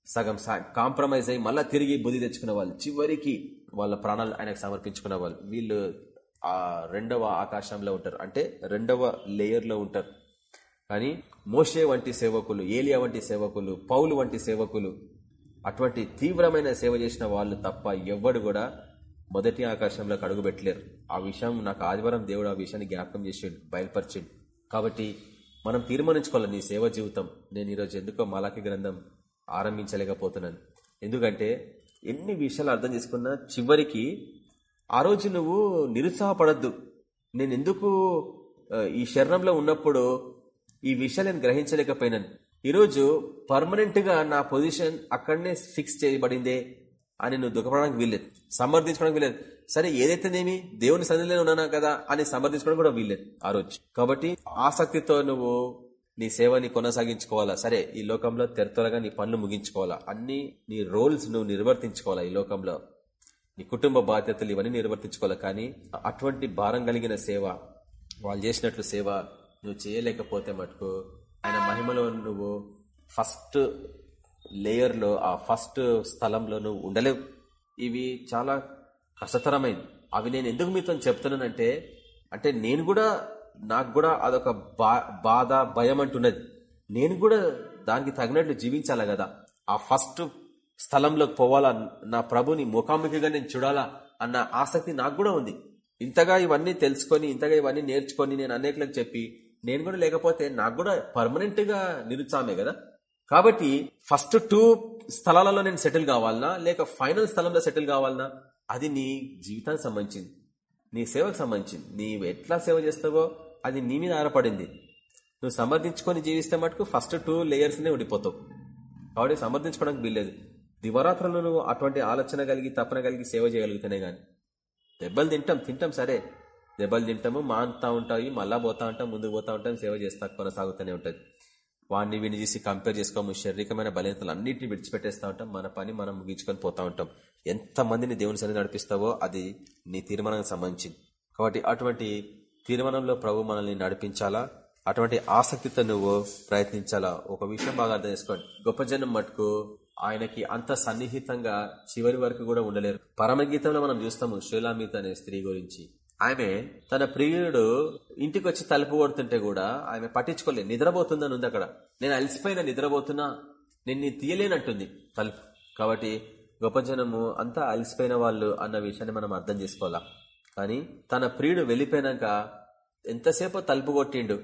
Speaker 1: సగం కాంప్రమైజ్ అయ్యి మళ్ళీ తిరిగి బుద్ధి తెచ్చుకున్న వాళ్ళు చివరికి వాళ్ళ ప్రాణాలు ఆయనకు సమర్పించుకున్న వాళ్ళు వీళ్ళు ఆ రెండవ ఆకాశంలో ఉంటారు. అంటే రెండవ లేయర్లో ఉంటారు. కానీ మోషే వంటి సేవకులు ఏలియా వంటి సేవకులు పౌలు వంటి సేవకులు అటువంటి తీవ్రమైన సేవ చేసిన వాళ్ళు తప్ప ఎవ్వడు కూడా మొదటి ఆకాశంలోకి అడుగుపెట్టలేరు ఆ విషయం నాకు ఆదివారం దేవుడు ఆ విషయాన్ని జ్ఞాపకం చేసిండు బయలుపరిచిండు. కాబట్టి మనం తీర్మానించుకోవాలి నీ సేవ జీవితం. నేను ఈరోజు ఎందుకో మలాకి గ్రంథం ఆరంభించలేకపోతున్నాను. ఎందుకంటే ఎన్ని విషయాలు అర్థం చేసుకున్నా చివరికి ఆ రోజు నువ్వు నిరుత్సాహపడద్దు. నేను ఎందుకు ఈ శరణంలో ఉన్నప్పుడు ఈ విషయాలు నేను గ్రహించలేకపోయినాను. ఈరోజు పర్మనెంట్గా నా పొజిషన్ అక్కడనే ఫిక్స్ చేయబడిందే అని నువ్వు దుఃఖపడడానికి వీల్లేదు. సమర్థించుకోవడానికి వీల్లేదు. సరే ఏదైతేనేమి దేవుని సన్నిధిలో ఉన్నానా కదా అని సమర్థించుకోవడం కూడా వీల్లేదు ఆ రోజు. కాబట్టి ఆసక్తితో నువ్వు నీ సేవని కొనసాగించుకోవాలా? సరే ఈ లోకంలో త్వరగా నీ పనులు ముగించుకోవాలా? అన్ని నీ రోల్స్ నువ్వు నిర్వర్తించుకోవాలా ఈ లోకంలో? నీ కుటుంబ బాధ్యతలు ఇవన్నీ నిర్వర్తించుకోవాలి? కానీ అటువంటి భారం కలిగిన సేవ వాళ్ళు చేసినట్లు సేవ నువ్వు చేయలేకపోతే మటుకు ఆయన మహిమలో నువ్వు ఫస్ట్ లేయర్లో ఆ ఫస్ట్ స్థలంలో నువ్వు ఉండలేవు. ఇవి చాలా కష్టతరమైంది. అవి నేను ఎందుకు మీతో చెప్తున్నానంటే అంటే నేను కూడా నాకు కూడా అదొక బాధ భయం అంటున్నది. నేను కూడా దానికి తగినట్లు జీవించాలా కదా? ఆ ఫస్ట్ స్థలంలోకి పోవాలా? నా ప్రభుని ముఖాముఖిగా నేను చూడాలా? అన్న ఆసక్తి నాకు కూడా ఉంది. ఇంతగా ఇవన్నీ తెలుసుకొని ఇంతగా ఇవన్నీ నేర్చుకొని నేను అనేకలకు చెప్పి నేను కూడా లేకపోతే నాకు కూడా పర్మనెంట్గా నిరుత్సాహమే కదా? కాబట్టి ఫస్ట్ టూ స్థలాలలో నేను సెటిల్ కావాలనా? లేక ఫైనల్ స్థలంలో సెటిల్ కావాలనా? అది నీ జీవితానికి సంబంధించింది. నీ సేవకు సంబంధించింది. నీవు ఎట్లా సేవ చేస్తావో అది నీ మీద ఆధారపడింది. నువ్వు సమర్థించుకొని జీవిస్తే మటుకు ఫస్ట్ టూ లేయర్స్నే ఉండిపోతావు. కాబట్టి సమర్థించుకోవడానికి వీల్లేదు. దివరాత్రులు నువ్వు అటువంటి ఆలోచన కలిగి తప్పన కలిగి సేవ చేయగలిగితేనే గాని. దెబ్బలు తింటాం తింటాం సరే. దెబ్బలు తింటాము మాంతా ఉంటాయి మళ్ళా పోతా ఉంటాం ముందుకు పోతా ఉంటాం సేవ చేస్తా కొనసాగుతూనే ఉంటుంది. వాడిని వీడిని చేసి కంపేర్ చేసుకోము శారీరకమైన బలహీనతలు అన్నింటినీ విడిచిపెట్టేస్తా ఉంటాం మన పని మనం ముగించుకొని పోతా ఉంటాం. ఎంతమందిని దేవుని సన్ని నడిపిస్తావో అది నీ తీర్మానానికి సంబంధించింది కాబట్టి అటువంటి తీర్మానంలో ప్రభు మనల్ని నడిపించాలా? అటువంటి ఆసక్తితో నువ్వు ప్రయత్నించాలా? ఒక విషయం బాగా అర్థం చేసుకోండి. గొప్ప జనం మటుకు ఆయనకి అంత సన్నిహితంగా చివరి వరకు కూడా ఉండలేరు. పరమగీతంలో మనం చూస్తాము శ్రీలామిత అనే స్త్రీ గురించి. ఆమె తన ప్రియుడు ఇంటికి వచ్చి తలుపు కొడుతుంటే కూడా ఆమె పట్టించుకోలేదు. నిద్రపోతుందని ఉంది అక్కడ. నేను అలసిపోయిన నిద్రపోతున్నా నిన్ను తీయలేనంటుంది తలుపు. కాబట్టి గొప్ప జనము అంతా అలసిపోయిన వాళ్ళు అన్న విషయాన్ని మనం అర్థం చేసుకోవాలా? కానీ తన ప్రియుడు వెళ్ళిపోయినాక ఎంతసేపు తలుపు కొట్టిండు?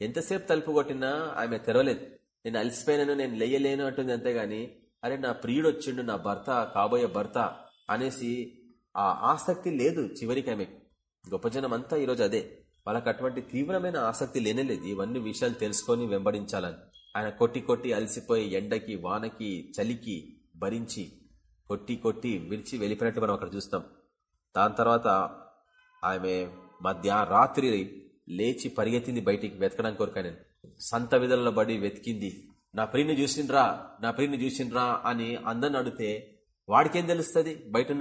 Speaker 1: ఎంతసేపు తలుపు కొట్టినా ఆమె తెరవలేదు. నేను అలసిపోయినాను నేను లేయలేను అంటుంది అంతేగాని అరే నా ప్రియుడు వచ్చిండు నా భర్త కాబోయే భర్త అనేసి ఆ ఆసక్తి లేదు చివరికి ఆమె. గొప్ప జనం అంతా ఈరోజు అదే. వాళ్ళకి అటువంటి తీవ్రమైన ఆసక్తి లేనేలేదు ఇవన్నీ విషయాలు తెలుసుకొని వెంబడించాలని. ఆయన కొట్టి కొట్టి అలసిపోయి ఎండకి వానకి చలికి భరించి కొట్టి కొట్టి విడిచి వెళ్ళిపోయినట్టు మనం అక్కడ చూస్తాం. దాని తర్వాత ఆమె మధ్య రాత్రి లేచి పరిగెత్తింది బయటికి వెతకడానికి కోరిక సంత విధులలో బడి వెతికింది. నా ప్రియుని చూసిండ్రా నా ప్రియుని చూసిండ్రా అని అందరిని అడిగితే వాడికేం తెలుస్తుంది? బయట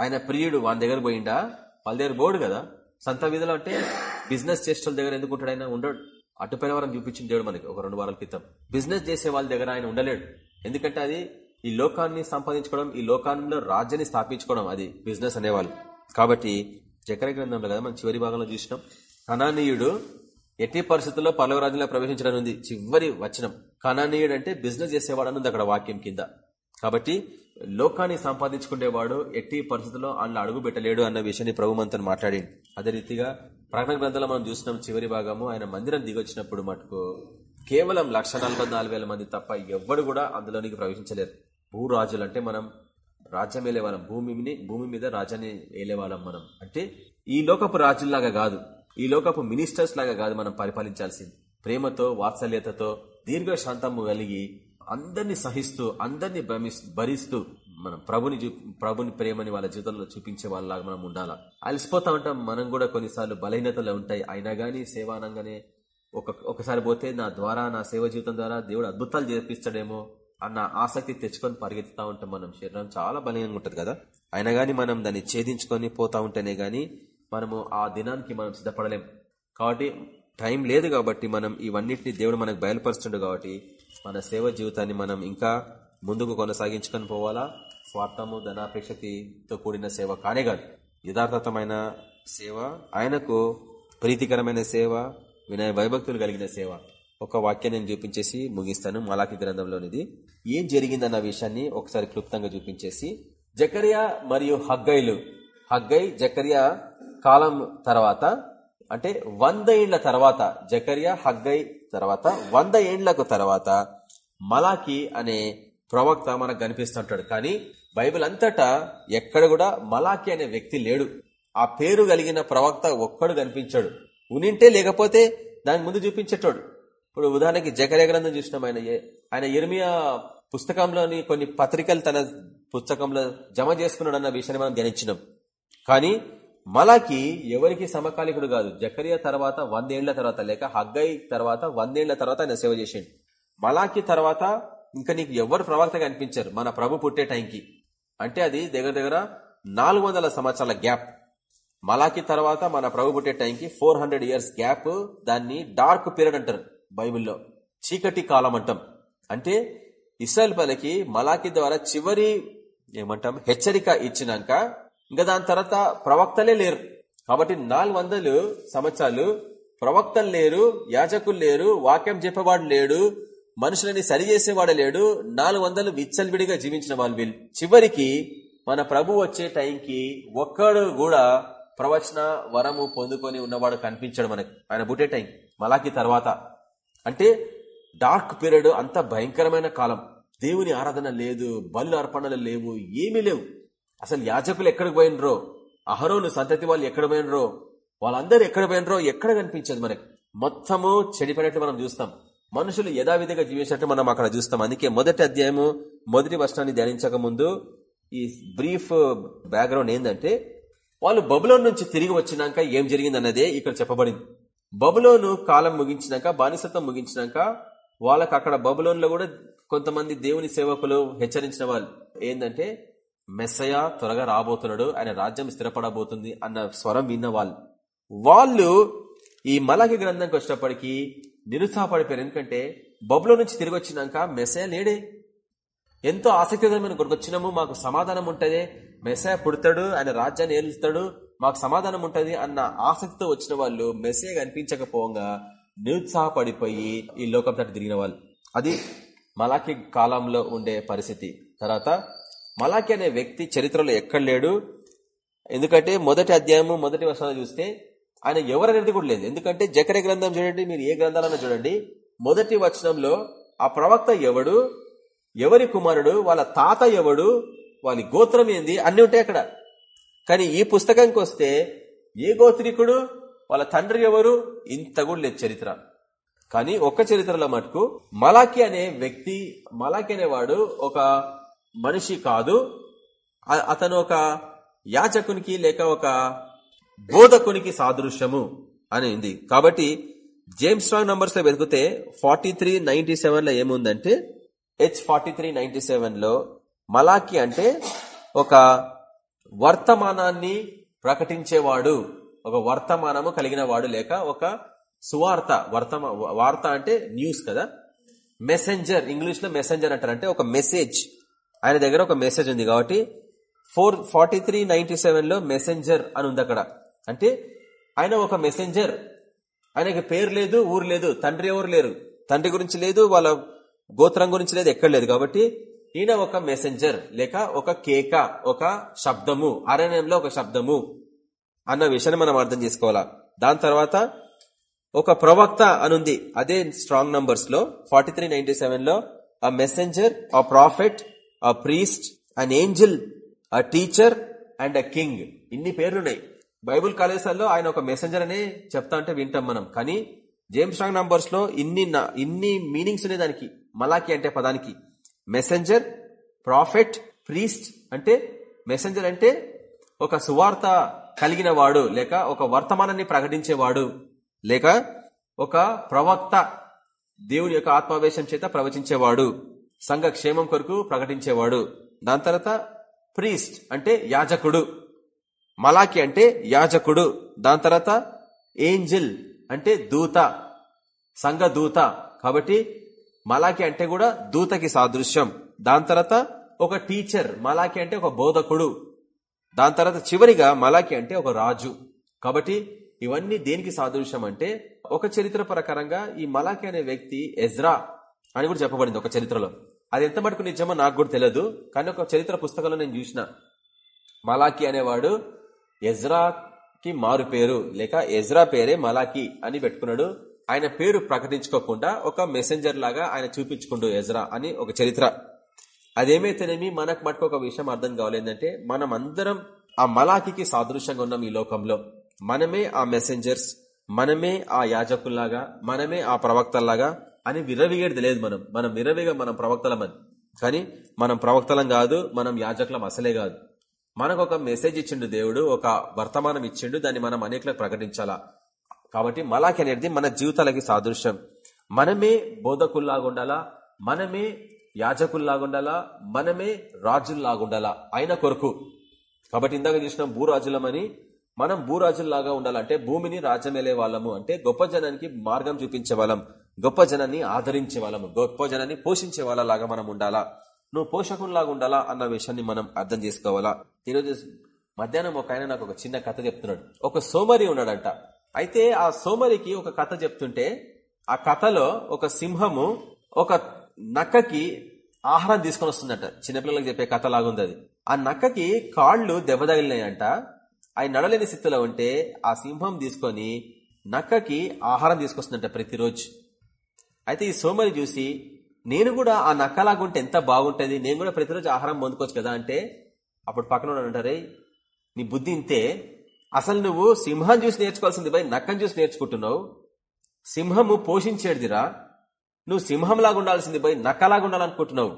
Speaker 1: ఆయన ప్రియుడు వాని దగ్గర పోయిండా? వాళ్ళ దగ్గర పోడు కదా. సంత విధులు అంటే బిజినెస్ చేసే దగ్గర ఎందుకు ఉంటాడు ఆయన? ఉండడు. అటుపైన వారం చూపించిన దేవుడు మనకి ఒక రెండు వారాల క్రితం. బిజినెస్ చేసే వాళ్ళ దగ్గర ఆయన ఉండలేడు. ఎందుకంటే అది ఈ లోకాన్ని సంపాదించుకోవడం ఈ లోకాల్లో రాజ్యాన్ని స్థాపించుకోవడం అది బిజినెస్ అనేవాళ్ళు. కాబట్టి చక్ర గ్రంథంలో కదా మనం చివరి భాగంలో చూసినాం. కణానీయుడు ఎట్టి పరిస్థితుల్లో పర్లవరాజ్యంలో ప్రవేశించడం ఉంది చివరి వచనం. కణానీయుడు అంటే బిజినెస్ చేసేవాడు ఉంది అక్కడ వాక్యం కింద. కాబట్టి లోకాన్ని సంపాదించుకునేవాడు ఎట్టి పరిస్థితుల్లో అందులో అడుగు పెట్టలేడు అన్న విషయాన్ని ప్రభు మనతో మాట్లాడి. అదే రీతిగా ప్రకటన గ్రంథంలో మనం చూసినాం చివరి భాగము ఆయన మందిరం దిగొచ్చినప్పుడు మటుకు కేవలం లక్ష మంది తప్ప ఎవ్వడు కూడా అందులోనికి ప్రవేశించలేరు. భూరాజులు అంటే మనం రాజ్యం వాళ్ళం భూమిని భూమి మీద రాజ్యాన్ని వాళ్ళం మనం. అంటే ఈ లోకపు రాజుల్లాగా కాదు. ఈ లోకపు మినిస్టర్స్ లాగా కాదు మనం పరిపాలించాల్సింది. ప్రేమతో వాత్సల్యతతో దీర్ఘ శాంతము కలిగి అందరిని సహిస్తూ అందరినీ భరిస్తూ మనం ప్రభుని ప్రభుని ప్రేమని వాళ్ళ జీవితంలో చూపించే వాళ్ళలాగా మనం ఉండాలా? అలసిపోతా ఉంటాం. మనం కూడా కొన్నిసార్లు బలహీనతలు ఉంటాయి. అయినా కానీ సేవానంగానే ఒక ఒకసారి పోతే నా ద్వారా నా సేవ జీవితం ద్వారా దేవుడు అద్భుతాలు చేపిస్తాడేమో అన్న ఆసక్తి తెచ్చుకొని పరిగెత్తుతా ఉంటాం మనం శరీరం చాలా బలంగా ఉంటుంది కదా? అయినా కానీ మనం దాన్ని ఛేదించుకొని పోతా ఉంటేనే కానీ మనము ఆ దినానికి మనం సిద్ధపడలేం. కాబట్టి టైం లేదు కాబట్టి మనం ఇవన్నిటిని దేవుడు మనకు బయలుపరుస్తుండు కాబట్టి మన సేవ జీవితాన్ని మనం ఇంకా ముందుకు కొనసాగించుకొని పోవాలా? స్వార్థము ధనాపేక్షతితో కూడిన సేవ కానే కాదు. యథార్థమైన సేవ ఆయనకు ప్రీతికరమైన సేవ వినయ వైభక్తులు కలిగిన సేవ. ఒక వాక్యాన్ని నేను చూపించేసి ముగిస్తాను. మలాకి గ్రంథంలోనిది. ఏం జరిగిందన్న విషయాన్ని ఒకసారి క్లుప్తంగా చూపించేసి జకరియా మరియు హగ్గైలు హగ్గై జకరియా కాలం తర్వాత అంటే వంద ఏండ్ల తర్వాత జకరియా హగ్గై తర్వాత వంద ఏండ్లకు తర్వాత మలాకి అనే ప్రవక్త మనకు కనిపిస్తుంటాడు కానీ బైబిల్ అంతటా ఎక్కడ కూడా మలాకి అనే వ్యక్తి లేడు. ఆ పేరు కలిగిన ప్రవక్త ఒక్కడు కనిపించాడు. ఉనింటే లేకపోతే దాని ముందు చూపించేటోడు. ఇప్పుడు ఉదాహరణకి జకరే గ్రంథం చూసినాం ఆయన ఆయన ఎర్మియా పుస్తకంలోని కొన్ని పత్రికలు తన పుస్తకంలో జమ చేసుకున్నాడు అన్న విషయాన్ని మనం ధ్యానించినాం. కానీ మలాకి ఎవరికి సమకాలికుడు కాదు. జకరియా తర్వాత వందేళ్ళ తర్వాత లేక హగ్గై తర్వాత వందేళ్ళ తర్వాత ఆయన సేవ చేసిండు. మలాకి తర్వాత ఇంకా నీకు ఎవరు ప్రవక్త కనిపించారు మన ప్రభు పుట్టే టైంకి. అంటే అది దగ్గర దగ్గర నాలుగు సంవత్సరాల గ్యాప్. మలాకి తర్వాత మన ప్రభు పుట్టే టైంకి ఫోర్ హండ్రెడ్ ఇయర్స్ గ్యాప్ దాన్ని డార్క్ పీరియడ్ అంటారు. బైబిల్లో చీకటి కాలం అంటాం అంటే ఇస్రాయల్ పలకి మలాకి ద్వారా చివరి ఏమంటాం హెచ్చరిక ఇచ్చినాక ఇంకా దాని తర్వాత ప్రవక్తలే లేరు. కాబట్టి నాలుగు సంవత్సరాలు ప్రవక్తలు లేరు యాజకులు లేరు వాక్యం చెప్పేవాడు లేడు మనుషులని సరిచేసేవాడు లేడు నాలుగు వందలు విచ్చలవిడిగా జీవించిన వాళ్ళు వీళ్ళు. చివరికి మన ప్రభు వచ్చే టైంకి ఒక్కడు కూడా ప్రవచన వరము పొందుకొని ఉన్నవాడు కనిపించాడు మనకి. ఆయన పుట్టే టైం మలాకి తర్వాత. అంటే డార్క్ పీరియడ్ అంత భయంకరమైన కాలం. దేవుని ఆరాధన లేదు బలు అర్పణలు లేవు ఏమీ లేవు. అసలు యాజకులు ఎక్కడికి పోయినరో అహరోను సంతతి వాళ్ళు ఎక్కడ పోయినరో వాళ్ళందరూ ఎక్కడ పోయినరో ఎక్కడ కనిపించదు మనకి. మొత్తము చెడిపోయినట్టు మనం చూస్తాం. మనుషులు యథావిధిగా జీవించినట్టు మనం అక్కడ చూస్తాం. అందుకే మొదటి అధ్యాయము మొదటి వర్షాన్ని ధ్యానించక ముందు ఈ బ్రీఫ్ బ్యాక్గ్రౌండ్ ఏంటంటే వాళ్ళు బబులోన్ నుంచి తిరిగి వచ్చినాక ఏం జరిగింది అన్నదే ఇక్కడ చెప్పబడింది. బబులోను కాలం ముగించినాక బానిసత్వం ముగించినాక వాళ్ళకు అక్కడ బబులోన్లో కూడా కొంతమంది దేవుని సేవకులు హెచ్చరించిన వాళ్ళు. ఏంటంటే మెస్సయ త్వరగా రాబోతున్నాడు ఆయన రాజ్యం స్థిరపడబోతుంది అన్న స్వరం విన్న వాళ్ళు. వాళ్ళు ఈ మలకి గ్రంథంకి వచ్చినప్పటికీ నిరుత్సాహపడిపోయారు ఎందుకంటే బబులో నుంచి తిరిగి వచ్చినాక మెస్సయ లేడే. ఎంతో ఆసక్తికరమైన కొరకు వచ్చినాము మాకు సమాధానం ఉంటుంది. మెస్సయ పుడతాడు ఆయన రాజ్యాన్ని ఏలుస్తాడు. మాకు సమాధానం ఉంటుంది అన్న ఆసక్తితో వచ్చిన వాళ్ళు మెసేజ్ అనిపించకపోగా నిరుత్సాహపడిపోయి ఈ లోకం తట్టు తిరిగిన వాళ్ళు. అది మలాకి కాలంలో ఉండే పరిస్థితి. తర్వాత మలాకి అనే వ్యక్తి చరిత్రలో ఎక్కడ లేడు? ఎందుకంటే మొదటి అధ్యాయము మొదటి వర్షాలు చూస్తే ఆయన ఎవరనేది కూడా లేదు. ఎందుకంటే జకరే గ్రంథం చూడండి మీరు ఏ గ్రంథాలన్నా చూడండి. మొదటి వచనంలో ఆ ప్రవక్త ఎవడు? ఎవరి కుమారుడు? వాళ్ళ తాత ఎవడు? వాళ్ళ గోత్రం ఏంది? అన్ని ఉంటాయి అక్కడ. కానీ ఈ పుస్తకంకి వస్తే ఏ గోత్రికుడు? వాళ్ళ తండ్రి ఎవరు? ఇంత కూడా లేదు చరిత్ర. కానీ ఒక్క చరిత్రలో మటుకు మలాకి అనే వ్యక్తి మలాకి అనేవాడు ఒక మనిషి కాదు. అతను ఒక యాచకునికి లేక ఒక బోధకునికి సాదృశ్యము అనేది కాబట్టి జేమ్స్ స్ట్రాంగ్ నంబర్స్లో వెతికితే ఫార్టీ త్రీ నైన్టీ సెవెన్లో ఏముందంటే హెచ్ ఫార్టీ త్రీ నైన్టీ సెవెన్లో మలాకి అంటే ఒక వర్తమానాన్ని ప్రకటించేవాడు ఒక వర్తమానము కలిగిన వాడు లేక ఒక సువార్త వర్తమా వార్త అంటే న్యూస్ కదా? మెసెంజర్ ఇంగ్లీష్లో మెసెంజర్ అంటారు అంటే ఒక మెసేజ్ ఆయన దగ్గర ఒక మెసేజ్ ఉంది కాబట్టి ఫోర్ ఫార్టీ త్రీ నైన్టీ సెవెన్లో మెసెంజర్ అని ఉంది అక్కడ. అంటే ఆయన ఒక మెసెంజర్ ఆయనకి పేరు లేదు ఊరు లేదు తండ్రి ఎవరు లేరు. తండ్రి గురించి లేదు వాళ్ళ గోత్రం గురించి లేదు ఎక్కడ లేదు కాబట్టి ఈయన ఒక మెసెంజర్ లేక ఒక కేక ఒక శబ్దము అరణ్యంలో ఒక శబ్దము అన్న విషయాన్ని మనం అర్థం చేసుకోవాలా? దాని తర్వాత ఒక ప్రవక్త అనుంది అదే స్ట్రాంగ్ నంబర్స్లో ఫార్టీ త్రీ నైన్టీ సెవెన్లో a messenger a prophet a priest an angel a teacher and a king ఇన్ని పేర్లున్నాయి. బైబుల్ కాలేజాల్లో ఆయన ఒక మెసెంజర్ అనే చెప్తా అంటే వింటాం మనం. కానీ జేమ్స్ స్ట్రాంగ్ నంబర్స్లో ఇన్ని ఇన్ని మీనింగ్స్ ఉన్నాయి దానికి. మలాకి అంటే పదానికి. మెసెంజర్ ప్రాఫిట్ ప్రీస్ట్ అంటే మెసెంజర్ అంటే ఒక సువార్త కలిగిన వాడు లేక ఒక వర్తమానాన్ని ప్రకటించేవాడు లేక ఒక ప్రవక్త దేవుని యొక్క ఆత్మావేశం చేత ప్రవచించేవాడు సంఘ క్షేమం కొరకు ప్రకటించేవాడు. దాని తర్వాత ప్రీస్ట్ అంటే యాజకుడు మలాకి అంటే యాజకుడు. దాని తర్వాత ఏంజిల్ అంటే దూత సంఘ దూత కాబట్టి మలాకి అంటే కూడా దూతకి సాదృశ్యం. దాని తర్వాత ఒక టీచర్ మలాకి అంటే ఒక బోధకుడు. దాని తర్వాత చివరిగా మలాకి అంటే ఒక రాజు. కాబట్టి ఇవన్నీ దేనికి సాదృశ్యం అంటే ఒక చరిత్ర ప్రకారంగా ఈ మలాకి అనే వ్యక్తి ఎజ్రా అని కూడా చెప్పబడింది ఒక చరిత్రలో. అది ఎంత మటుకు నిజమో నాకు కూడా తెలియదు కానీ ఒక చరిత్ర పుస్తకంలో నేను చూసిన. మలాకి అనేవాడు ఎజ్రాకి మారు పేరు లేక ఎజ్రా పేరే మలాకి అని పెట్టుకున్నాడు. ఆయన పేరు ప్రకటించుకోకుండా ఒక మెసెంజర్ లాగా ఆయన చూపించుకుంటూ ఎజ్రా అని ఒక చరిత్ర. అదేమైతేనేమి మనకు మటుకు ఒక విషయం అర్థం కావాలేందంటే మనం అందరం ఆ మలాకి సాదృశ్యంగా ఉన్నాం ఈ లోకంలో. మనమే ఆ మెసెంజర్స్ మనమే ఆ యాజకుల్లాగా మనమే ఆ ప్రవక్తల్లాగా అని విరవిగేది లేదు మనం. మనం విరవిగా మనం ప్రవక్తలమని కానీ మనం ప్రవక్తలం కాదు మనం యాజకులం అసలే కాదు. మనకు ఒక మెసేజ్ ఇచ్చిండు దేవుడు ఒక వర్తమానం ఇచ్చిండు దాన్ని మనం అనేకలకు ప్రకటించాలా? కాబట్టి మలాఖీ అనేది మన జీవితాలకి సాదృశ్యం. మనమే బోధకుల్లాగా ఉండాలా మనమే యాజకుల్లాగా ఉండాలా మనమే రాజుల్లాగా ఉండాలా ఆయన కొరకు. కాబట్టి ఇందాక చూసిన భూరాజులమని మనం భూరాజుల్లాగా ఉండాలంటే భూమిని రాజ్యమేలే వాళ్ళము. అంటే గొప్ప జనానికి మార్గం చూపించే వాళ్ళం. గొప్ప జనాన్ని ఆదరించే వాళ్ళము. గొప్ప జనాన్ని పోషించే వాళ్ళలాగా మనం ఉండాలా? నువ్వు పోషకుల్లాగా ఉండాలా అన్న విషయాన్ని మనం అర్థం చేసుకోవాలా? ఈరోజు మధ్యాహ్నం ఒక ఆయన నాకు ఒక చిన్న కథ చెప్తున్నాడు. ఒక సోమరి ఉన్నాడంట. అయితే ఆ సోమరికి ఒక కథ చెప్తుంటే ఆ కథలో ఒక సింహము ఒక నక్కకి ఆహారం తీసుకొని వస్తుందంట. చిన్నపిల్లలకు చెప్పే కథ లాగుంది అది. ఆ నక్కకి కాళ్ళు దెబ్బ తగిలినాయంట ఆయన నడలేని స్థితిలో ఉంటే ఆ సింహం తీసుకొని నక్కకి ఆహారం తీసుకొస్తుందంట ప్రతిరోజు. అయితే ఈ సోమరి చూసి నేను కూడా ఆ నక్కలాగుంటే ఎంత బాగుంటుంది నేను కూడా ప్రతిరోజు ఆహారం పొందుకోవచ్చు కదా అంటే అప్పుడు పక్కన ఉంటారే నీ బుద్ధి ఇంతే అసలు నువ్వు సింహం చూసి నేర్చుకోవాల్సింది పోయి నక్కని చూసి నేర్చుకుంటున్నావు? సింహము పోషించేదిరా. నువ్వు సింహంలాగా ఉండాల్సింది పోయి నక్కలాగా ఉండాలనుకుంటున్నావు.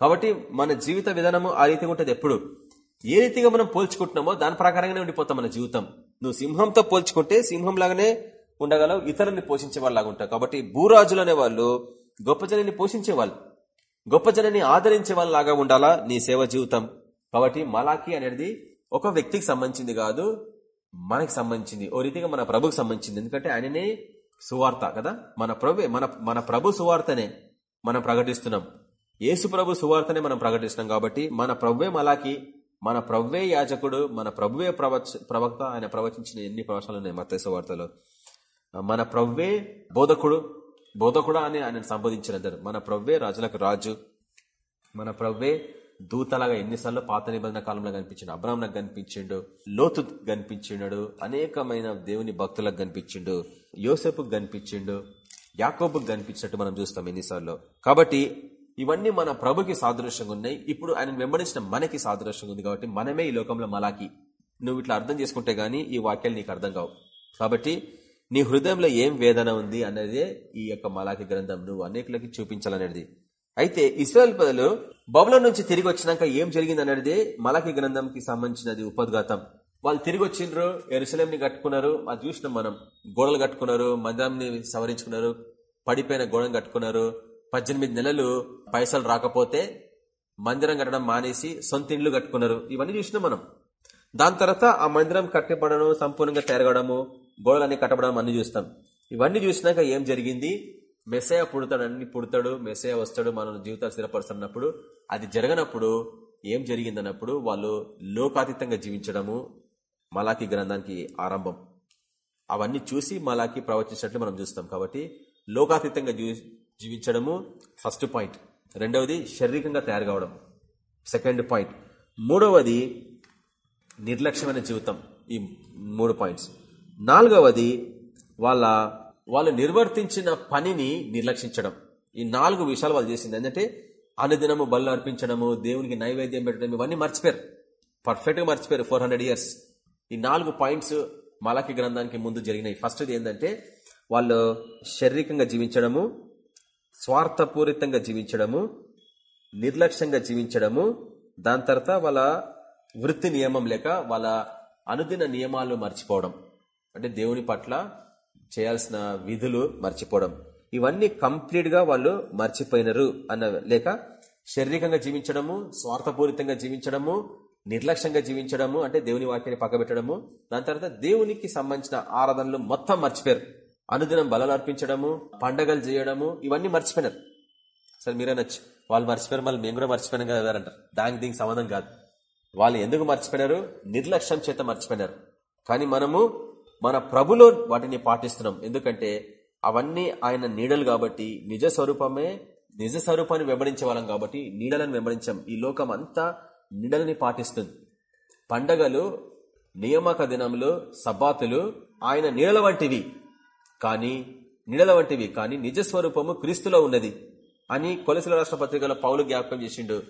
Speaker 1: కాబట్టి మన జీవిత విధానము ఆ రీతిగా ఉంటుంది ఎప్పుడు. ఏ రీతిగా మనం పోల్చుకుంటున్నామో దాని ప్రకారంగానే ఉండిపోతాం మన జీవితం. నువ్వు సింహంతో పోల్చుకుంటే సింహంలాగానే ఉండగలవు ఇతరుల్ని పోషించే వాళ్ళలాగా ఉంటావు. కాబట్టి భూరాజులు అనే వాళ్ళు గొప్ప జనాన్ని పోషించే వాళ్ళు గొప్ప జనాన్ని ఆదరించే వాళ్ళలాగా ఉండాలా నీ సేవ జీవితం? కాబట్టి మలాకి అనేది ఒక వ్యక్తికి సంబంధించింది కాదు మనకి సంబంధించింది. ఓ రీతిగా మన ప్రభుకి సంబంధించింది. ఎందుకంటే ఆయననే సువార్త కదా? మన ప్రభు మన మన ప్రభు సువార్తనే మనం ప్రకటిస్తున్నాం. యేసు ప్రభు సువార్తనే మనం ప్రకటిస్తున్నాం కాబట్టి మన ప్రభువే మలాకి మన ప్రభువే యాజకుడు మన ప్రభువే ప్రవక్త ఆయన ప్రవచించిన ఎన్ని ప్రవచనాలు ఉన్నాయి మత సువార్తలో? మన ప్రవ్వే బోధకుడు బోధకుడు అని ఆయన సంబోధించిన మన ప్రవ్వే రాజులకు రాజు మన ప్రవ్వే దూతలాగా ఎన్నిసార్లు పాత నిబంధన కాలంలో కనిపించిండు అబ్రాహ్మణకు కనిపించిండు లోతు కనిపించినాడు అనేకమైన దేవుని భక్తులకు కనిపించిండు యోసెఫ్కు కనిపించిండు యాకోబుకు కనిపించినట్టు మనం చూస్తాం ఎన్నిసార్లు. కాబట్టి ఇవన్నీ మన ప్రభుకి సాదృశ్యంగా ఉన్నాయి. ఇప్పుడు ఆయన వెంబడించిన మనకి సాదృశ్యంగా ఉంది కాబట్టి మనమే ఈ లోకంలో మలాకి నువ్వు ఇట్లా అర్థం చేసుకుంటే గానీ ఈ వాక్యాలు నీకు అర్థం కావు. కాబట్టి నీ హృదయంలో ఏం వేదన ఉంది అనేదే ఈ యొక్క మలాకి గ్రంథం నువ్వు అనేకులకి చూపించాలనేది. అయితే ఇస్రాయల్ పదలు బబుల నుంచి తిరిగి వచ్చినాక ఏం జరిగింది అనేది మలకి గ్రంథంకి సంబంధించినది ఉపద్ఘాతం వాళ్ళు తిరిగి వచ్చిండ్రు ని కట్టుకున్నారు అది చూసినాం మనం. గోడలు కట్టుకున్నారు మందిరాన్ని సవరించుకున్నారు పడిపోయిన గోడను కట్టుకున్నారు. పద్దెనిమిది నెలలు పైసలు రాకపోతే మందిరం కట్టడం మానేసి సొంత ఇండ్లు కట్టుకున్నారు. ఇవన్నీ చూసినాం మనం. దాని తర్వాత ఆ మందిరం కట్టిపడడం సంపూర్ణంగా తిరగడము గోడలన్నీ కట్టబడడం అన్ని చూస్తాం. ఇవన్నీ చూసినాక ఏం జరిగింది? మెసయ పుడతాడు అన్ని పుడతాడు మెసయ వస్తాడు మన జీవితాలు స్థిరపరుస్తున్నప్పుడు అది జరగనప్పుడు ఏం జరిగిందన్నప్పుడు వాళ్ళు లోకాతీతంగా జీవించడము మలాకి గ్రంథానికి ఆరంభం. అవన్నీ చూసి మలాకి ప్రవచించినట్లు మనం చూస్తాం. కాబట్టి లోకాతీతంగా జీవించడము ఫస్ట్ పాయింట్. రెండవది శారీరకంగా తయారు కావడం. Second point. మూడవది నిర్లక్ష్యమైన జీవితం. ఈ మూడు పాయింట్స్. నాలుగవది వాళ్ళ వాళ్ళు నిర్వర్తించిన పనిని నిర్లక్షించడం. ఈ నాలుగు విషయాలు వాళ్ళు చేసింది ఏంటంటే అనుదినము బళ్ళు అర్పించడము దేవునికి నైవేద్యం పెట్టడం ఇవన్నీ మర్చిపోయారు. పర్ఫెక్ట్గా మర్చిపోయారు ఫోర్ హండ్రెడ్ ఈ నాలుగు పాయింట్స్ మలకి గ్రంథానికి ముందు జరిగినాయి. ఫస్ట్ది ఏంటంటే వాళ్ళు శారీరకంగా జీవించడము స్వార్థపూరితంగా జీవించడము నిర్లక్ష్యంగా జీవించడము దాని తర్వాత వాళ్ళ వృత్తి నియమం లేక వాళ్ళ అనుదిన నియమాలు మర్చిపోవడం. అంటే దేవుని పట్ల చేయాల్సిన విధులు మర్చిపోవడం. ఇవన్నీ కంప్లీట్గా వాళ్ళు మర్చిపోయినరు అన్న లేక శారీరకంగా జీవించడము స్వార్థపూరితంగా జీవించడము నిర్లక్ష్యంగా జీవించడము అంటే దేవుని వాక్యాన్ని పక్కబెట్టడము దాని తర్వాత దేవునికి సంబంధించిన ఆరాధనలు మొత్తం మర్చిపోయారు. అనుదినం బలాలు అర్పించడము పండగలు చేయడము ఇవన్నీ మర్చిపోయినారు. సరే మీరే నచ్చు వాళ్ళు మర్చిపోయారు మళ్ళీ మేము కూడా మర్చిపోయినాం కదా అంటారు. దానికి దీనికి సంబంధం కాదు. వాళ్ళు ఎందుకు మర్చిపోయినారు? నిర్లక్ష్యం చేత మర్చిపోయినారు. కానీ మనము మన ప్రభులో వాటిని పాటిస్తున్నాం. ఎందుకంటే అవన్నీ ఆయన నీడలు కాబట్టి నిజ స్వరూపమే నిజ స్వరూపాన్ని వెంబడించే వాళ్ళం కాబట్టి నీడలను వెంబడించాం. ఈ లోకం అంతా నీడలని పాటిస్తుంది. పండగలు నియామక దినములు సబ్బాతులు ఆయన నీడల వంటివి. కానీ నీడల వంటివి. కానీ నిజ స్వరూపము క్రీస్తులో ఉన్నది అని కొలసల రాష్ట్ర పత్రికలో పౌలు జ్ఞాపకం చేసిండు.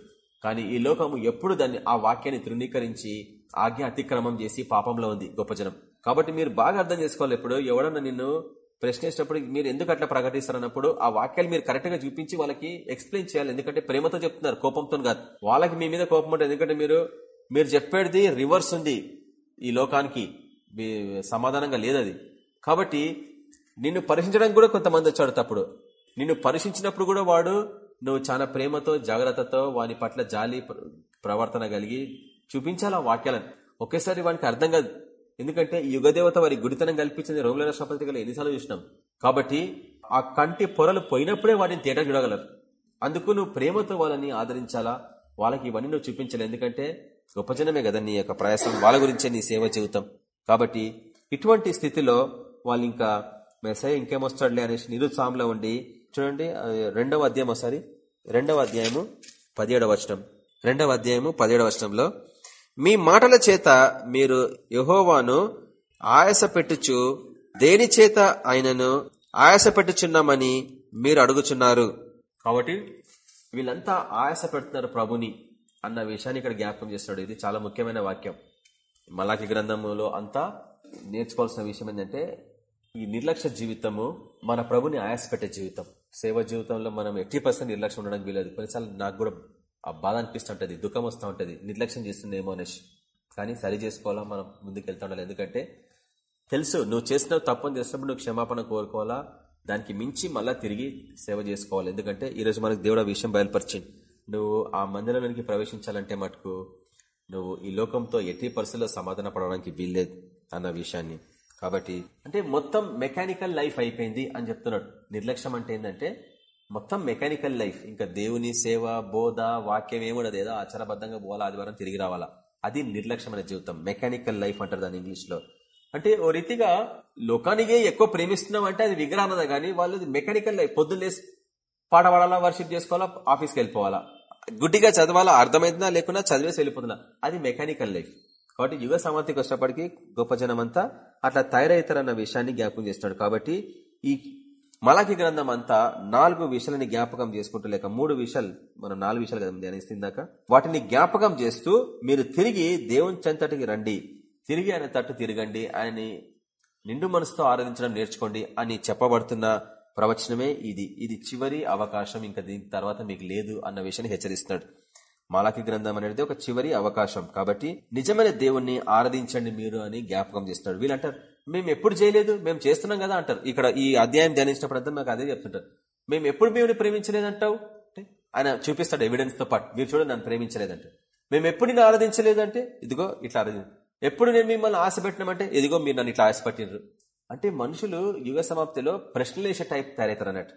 Speaker 1: కానీ ఈ లోకము ఎప్పుడు దాన్ని ఆ వాక్యాన్ని తృణీకరించి ఆజ్ఞ అతిక్రమం చేసి పాపంలో ఉంది గొప్ప జనం. కాబట్టి మీరు బాగా అర్థం చేసుకోవాలి ఎప్పుడు? ఎవడన్నా నిన్ను ప్రశ్నించినప్పుడు మీరు ఎందుకు అట్లా ప్రకటిస్తారన్నప్పుడు ఆ వాక్యాలు మీరు కరెక్ట్గా చూపించి వాళ్ళకి ఎక్స్ప్లెయిన్ చేయాలి. ఎందుకంటే ప్రేమతో చెప్తున్నారు కోపంతో కాదు. వాళ్ళకి మీ మీద కోపం ఉంటుంది. ఎందుకంటే మీరు మీరు చెప్పేది రివర్స్ ఉంది ఈ లోకానికి. సమాధానంగా లేదది. కాబట్టి నిన్ను పరీక్షించడానికి కూడా కొంతమంది వచ్చాడు తప్పుడు. నిన్ను పరీక్షించినప్పుడు కూడా వాడు నువ్వు చాలా ప్రేమతో జాగ్రత్తతో వాని పట్ల జాలి ప్రవర్తన కలిగి చూపించాలి ఆ వాక్యాలను. ఒకేసారి వానికి అర్థం కాదు. ఎందుకంటే ఈ యుగదేవత వారి గుడితనం కల్పించింది రోగుల రాష్ట్రపతిగా ఎన్నిసార్లు చూసినాం. కాబట్టి ఆ కంటి పొరలు పోయినప్పుడే వాటిని తేట చూడగలరు. అందుకు నువ్వు ప్రేమతో వాళ్ళని ఆదరించాలా? వాళ్ళకి ఇవన్నీ నువ్వు చూపించాలి ఎందుకంటే గొప్ప జనమే కదా నీ యొక్క ప్రయాసం. వాళ్ళ గురించే నీ సేవ చెబుతాం కాబట్టి ఇటువంటి స్థితిలో వాళ్ళు ఇంకా మెసై ఇంకేమొస్తాడులే అనేసి నిరుత్సాహంలో ఉండి చూడండి రెండవ అధ్యాయం ఒకసారి. రెండవ అధ్యాయము పదిహేడవ వచనం. రెండవ అధ్యాయము పదిహేడవ వచనంలో మీ మాటల చేత మీరు యహోవాను ఆయాస పెట్టుచు దేని చేత ఆయనను ఆయాస పెట్టుచున్నామని మీరు అడుగుచున్నారు. కాబట్టి వీళ్ళంతా ఆయాస పెడుతున్నారు ప్రభుని అన్న విషయాన్ని ఇక్కడ జ్ఞాపకం చేస్తున్నాడు. ఇది చాలా ముఖ్యమైన వాక్యం. మలాకి గ్రంథములో అంతా నేర్చుకోవాల్సిన విషయం ఏంటంటే ఈ నిర్లక్ష్య జీవితము మన ప్రభుని ఆయాస పెట్టే జీవితం. సేవ జీవితంలో మనం ఎట్టి పర్సెంట్ నిర్లక్ష్యం ఉండడానికి వీలేదు కొన్నిసార్లు నాకు కూడా ఆ బాధ అనిపిస్తూ ఉంటుంది దుఃఖం వస్తూ ఉంటుంది నిర్లక్ష్యం చేస్తుందేమో అనేసి కానీ సరి చేసుకోవాలా మనం ముందుకు వెళ్తా ఉండాలి ఎందుకంటే తెలుసు నువ్వు చేసిన తప్పని చేసినప్పుడు నువ్వు క్షమాపణ కోరుకోవాలా దానికి మించి మళ్ళీ తిరిగి సేవ చేసుకోవాలి. ఎందుకంటే ఈరోజు మనకు దేవుడు విషయం బయలుపరిచింది నువ్వు ఆ మందిరంలోనికి ప్రవేశించాలంటే మటుకు నువ్వు ఈ లోకంతో ఎట్టి పరిస్థితుల్లో సమాధాన పడడానికి వీల్లేదు అన్న విషయాన్ని. కాబట్టి అంటే మొత్తం మెకానికల్ లైఫ్ అయిపోయింది అని చెప్తున్నాడు. నిర్లక్ష్యం అంటే ఏంటంటే మొత్తం మెకానికల్ లైఫ్ ఇంకా దేవుని సేవ బోధ వాక్యం ఏముండదు. ఏదో ఆచారబద్ధంగా పోవాలా ఆదివారం తిరిగి రావాలా. అది నిర్లక్ష్యమైన జీవితం. మెకానికల్ లైఫ్ అంటారు దాని ఇంగ్లీష్లో అంటే ఓ రీతిగా లోకానికే ఎక్కువ ప్రేమిస్తున్నాం అంటే అది విగ్రహాన్నదా కానీ వాళ్ళు మెకానికల్ లైఫ్ పొద్దున్నేసి పాట పాడాలా వర్షిప్ చేసుకోవాలా ఆఫీస్కి వెళ్ళిపోవాలా. గుడ్డిగా చదవాలా అర్థమైందా లేకున్నా చదివేసి వెళ్ళిపోతున్నా. అది మెకానికల్ లైఫ్ కాబట్టి యుగ సమాప్తికి వచ్చినప్పటికీ గొప్ప జనం అంతా అట్లా తయారవుతారన్న విషయాన్ని జ్ఞాపకం చేస్తున్నాడు. కాబట్టి ఈ మలాఖీ గ్రంథం అంతా నాలుగు విషయాలని జ్ఞాపకం చేసుకుంటూ లేక మూడు విషయాలు మనం నాలుగు విషయాలు కదా ధ్యానిస్తుందాక వాటిని జ్ఞాపకం చేస్తూ మీరు తిరిగి దేవుని చెంతటికి రండి. తిరిగి ఆయన తట్టు తిరగండి. ఆయనని నిండు మనసుతో ఆరాధించడం నేర్చుకోండి అని చెప్పబడుతున్న ప్రవచనమే ఇది. ఇది చివరి అవకాశం. ఇంకా దీని తర్వాత మీకు లేదు అన్న విషయాన్ని హెచ్చరిస్తున్నాడు. మాలాకి గ్రంథం అనేది ఒక చివరి అవకాశం. కాబట్టి నిజమైన దేవుణ్ణి ఆరాధించండి మీరు అని జ్ఞాపకం చేస్తున్నాడు. వీళ్ళంటారు మేము ఎప్పుడు చేయలేదు మేము చేస్తున్నాం కదా అంటారు. ఇక్కడ ఈ అధ్యాయం ధ్యానించినప్పుడు అంతా మాకు అదే చెప్తుంటారు. మేము ఎప్పుడు మేము ప్రేమించలేదంటావు? ఆయన చూపిస్తాడు ఎవిడెన్స్తో పాటు. మీరు చూడండి నన్ను ప్రేమించలేదంటే. మేము ఎప్పుడు నేను ఆరాధించలేదంటే? ఇదిగో ఇట్లా ఆరాధి ఎప్పుడు నేను మిమ్మల్ని ఆశ పెట్టినామంటే? ఇదిగో మీరు నన్ను ఇట్లా ఆశపట్టినారు అంటే మనుషులు యుగ సమాప్తిలో ప్రశ్నలు వేసే టైప్ తయారవుతారు అన్నట్టు.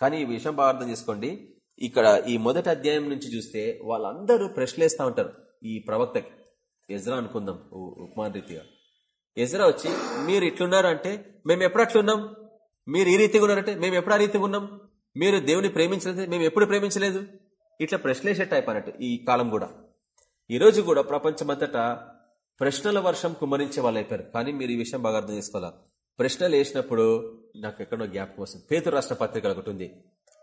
Speaker 1: కానీ ఈ విషయం బాగా అర్థం చేసుకోండి. ఇక్కడ ఈ మొదటి అధ్యాయం నుంచి చూస్తే వాళ్ళందరూ ప్రశ్నలేస్తూ ఉంటారు. ఈ ప్రవక్తకి. ఎజ్రా అనుకుందాం ఉపమాన రీతిగా ఎజరా వచ్చి మీరు ఇట్లున్నారు అంటే మేము ఎప్పుడు అట్లున్నాం? మీరు ఈ రీతిగా ఉన్నారంటే మేము ఎప్పుడు ఆ రీతిగా ఉన్నాం? మీరు దేవుని ప్రేమించలేదు మేము ఎప్పుడు ప్రేమించలేదు? ఇట్లా ప్రశ్నలేసే టైప్ అన్నట్టు ఈ కాలం కూడా. ఈరోజు కూడా ప్రపంచమంతటా ప్రశ్నల వర్షం కుమ్మరించే వాళ్ళు అయిపోయారు. కానీ మీరు ఈ విషయం బాగా అర్థం చేసుకోవాలా? ప్రశ్నలు వేసినప్పుడు నాకు ఎక్కడో జ్ఞాపకం వస్తుంది. పేతురు రాష్ట్ర పత్రిక ఒకటి ఉంది.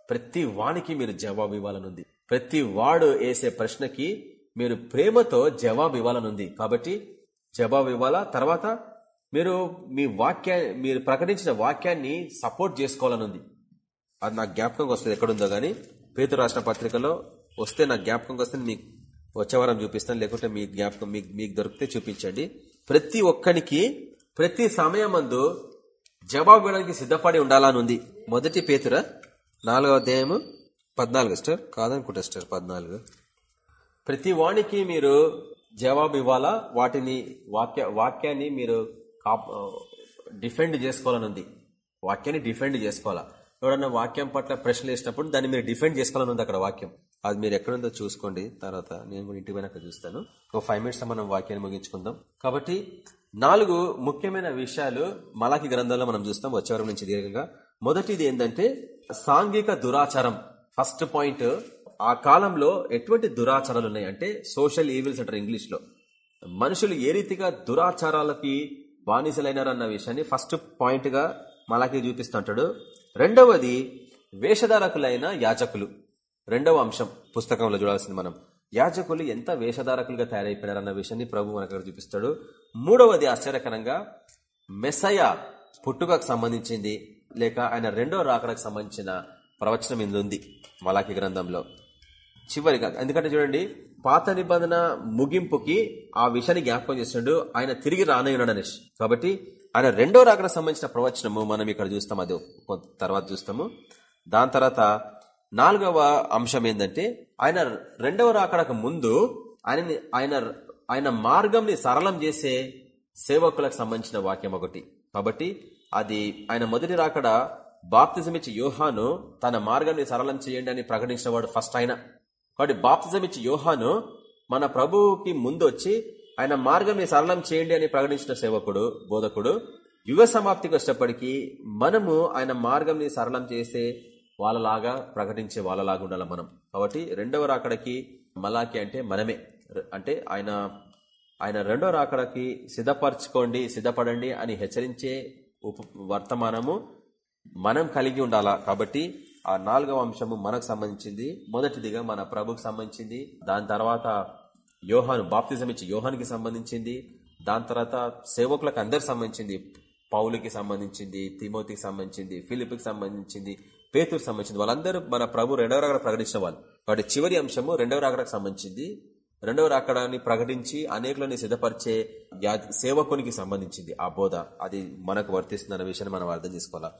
Speaker 1: ప్రతి వానికి మీరు జవాబు ఇవ్వాలనుంది. ప్రతి వాడు వేసే ప్రశ్నకి మీరు ప్రేమతో జవాబు ఇవ్వాలనుంది. కాబట్టి జవాబు ఇవ్వాలా? తర్వాత మీరు మీ వాక్యా మీరు ప్రకటించిన వాక్యాన్ని సపోర్ట్ చేసుకోవాలనుంది. అది నాకు జ్ఞాపకం వస్తుంది ఎక్కడుందో కానీ పేరు రాష్ట్ర పత్రికలో వస్తే నాకు జ్ఞాపకం వస్తే మీకు వచ్చే వారం చూపిస్తాను. లేకుంటే మీ జ్ఞాపకం మీకు మీకు దొరికితే చూపించండి. ప్రతి ఒక్కరికి ప్రతి సమయమందు జవాబు ఇవ్వడానికి సిద్ధపడి ఉండాలని ఉంది మొదటి పేతుర నాలుగో అధ్యాయము పద్నాలుగు స్టార్. కాదనుకుంటా స్టార్ పద్నాలుగు. ప్రతి వాణికి మీరు జవాబు ఇవ్వాలా వాటిని వాక్య వాక్యాన్ని మీరు డిఫెండ్ చేసుకోవాలని ఉంది వాక్యాన్ని డిఫెండ్ చేసుకోవాలా? ఎవడన్నా వాక్యం పట్ల ప్రశ్నలు వేసినప్పుడు దాన్ని మీరు డిఫెండ్ చేసుకోవాలని ఉంది అక్కడ వాక్యం. అది మీరు ఎక్కడుందో చూసుకోండి. తర్వాత నేను కూడా ఇంటి పోయినాక చూస్తాను. ఒక ఫైవ్ మినిట్స్ మనం వాక్యాన్ని ముగించుకుందాం. కాబట్టి నాలుగు ముఖ్యమైన విషయాలు మలాకి గ్రంథంలో మనం చూస్తాం. వచ్చేవారం నుంచి దీర్ఘంగా. మొదటిది ఏంటంటే సాంఘిక దురాచారం. ఫస్ట్ పాయింట్ ఆ కాలంలో ఎటువంటి దురాచారాలు ఉన్నాయి? అంటే సోషల్ ఈవిల్స్ అంటారు ఇంగ్లీష్లో. మనుషులు ఏ రీతిగా దురాచారాలకి బానిసలైనారన్న విషయాన్ని ఫస్ట్ పాయింట్గా మలాకి చూపిస్తుంటాడు రెండవది వేషధారకులైన యాచకులు రెండవ అంశం పుస్తకంలో చూడాల్సింది మనం. యాజకులు ఎంత వేషధారకులుగా తయారైపోయినారన్న విషయాన్ని ప్రభు మనకు చూపిస్తాడు. మూడవది ఆశ్చర్యకరంగా మెసయ పుట్టుకకు సంబంధించింది లేక ఆయన రెండో రాకడకు సంబంధించిన ప్రవచనం ఇందుంది ఉంది మలాకి గ్రంథంలో. చివరిగా ఎందుకంటే చూడండి పాత నిబంధన ముగింపుకి ఆ విషయాన్ని జ్ఞాపకం చేస్తుండడు ఆయన తిరిగి రానయ్యున్నాడు అనేసి కాబట్టి ఆయన రెండో రాకడ సంబంధించిన ప్రవచనము మనం ఇక్కడ చూస్తాం. అది తర్వాత చూస్తాము. దాని తర్వాత నాలుగవ అంశం ఏంటంటే ఆయన రెండవ రాకడకు ముందు ఆయన ఆయన ఆయన మార్గంని సరళం చేసే సేవకులకు సంబంధించిన వాక్యం ఒకటి. కాబట్టి అది ఆయన మొదటి రాకడ బాప్తిజం ఇచ్చే యోహాను తన మార్గాన్ని సరళం చేయండి అని ప్రకటించిన వాడు ఫస్ట్ ఆయన. కాబట్టి బాప్తిజం ఇచ్చి యోహాను మన ప్రభువుకి ముందు వచ్చి ఆయన మార్గం సరళం చేయండి అని ప్రకటించిన సేవకుడు బోధకుడు యుగ సమాప్తికి వచ్చేప్పటికీ మనము ఆయన మార్గంని సరళం చేసే వాళ్ళలాగా ప్రకటించే వాళ్ళలాగా ఉండాలి మనం. కాబట్టి రెండవ రాకడకి మలాకి అంటే మనమే. అంటే ఆయన ఆయన రెండవ రాకడకి సిద్ధపరచుకోండి సిద్ధపడండి అని హెచ్చరించే వర్తమానము మనం కలిగి ఉండాలా? కాబట్టి ఆ నాలుగవ అంశము మనకు సంబంధించింది. మొదటిదిగా మన ప్రభుకు సంబంధించింది. దాని తర్వాత యోహాను బాప్తిజం ఇచ్చి యోహానికి సంబంధించింది. దాని తర్వాత సేవకులకు అందరికి సంబంధించింది. పౌలుకి సంబంధించింది తిమోతికి సంబంధించింది ఫిలిప్కి సంబంధించింది పేతుకు సంబంధించింది. వాళ్ళందరూ మన ప్రభు రెండవ రాకడ ప్రకటించిన వాళ్ళు. వాటి చివరి అంశము రెండవ రాకడకు సంబంధించింది. రెండవ రాకడాన్ని ప్రకటించి అనేకులని సిద్ధపరిచే సేవకునికి సంబంధించింది. ఆ బోధ అది మనకు వర్తిస్తుందన్న విషయాన్ని మనం అర్థం చేసుకోవాలా?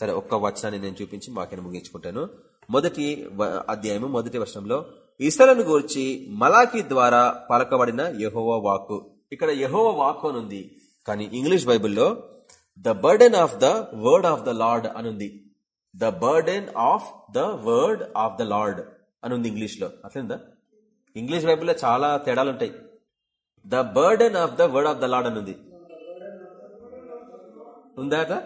Speaker 1: సరే ఒక్క వచనాన్ని నేను చూపించి వాక్యాన్ని ముగించుకుంటాను. మొదటి అధ్యాయము మొదటి వర్షంలో ఇసలను గూర్చి మలాకి ద్వారా పలకబడిన యహోవ వాక్కు. ఇక్కడ యహోవ వాకు అనుంది కానీ ఇంగ్లీష్ బైబుల్లో the burden of the word of the Lord అనుంది. The burden of the word of the Lord అనుంది ఇంగ్లీష్లో అట్లుందా ఇంగ్లీష్ బైబుల్లో చాలా తేడాలుంటాయి. The burden of the word of the Lord అనుంది. ఉందా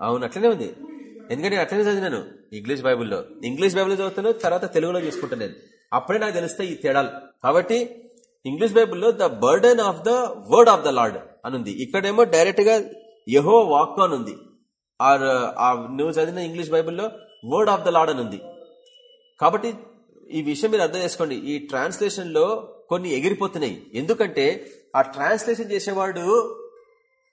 Speaker 1: అవును అట్లనే ఉంది. ఎందుకంటే అట్లనే చదివినాను ఇంగ్లీష్ బైబుల్లో. ఇంగ్లీష్ బైబుల్ చదువుతాను తర్వాత తెలుగులో చూసుకుంటాను నేను. అప్పుడే నాకు తెలుస్తాయి ఈ తేడాలు. కాబట్టి ఇంగ్లీష్ బైబుల్లో the burden of the word of the Lord అనుంది. ఇక్కడేమో డైరెక్ట్గా యహో వాక్ అనుంది. ఆర్ నువ్వు చదివిన ఇంగ్లీష్ బైబుల్లో వర్డ్ ఆఫ్ ద లార్డ్ అనుంది. కాబట్టి ఈ విషయం మీరు అర్థం చేసుకోండి. ఈ ట్రాన్స్లేషన్లో కొన్ని ఎగిరిపోతున్నాయి. ఎందుకంటే ఆ ట్రాన్స్లేషన్ చేసేవాడు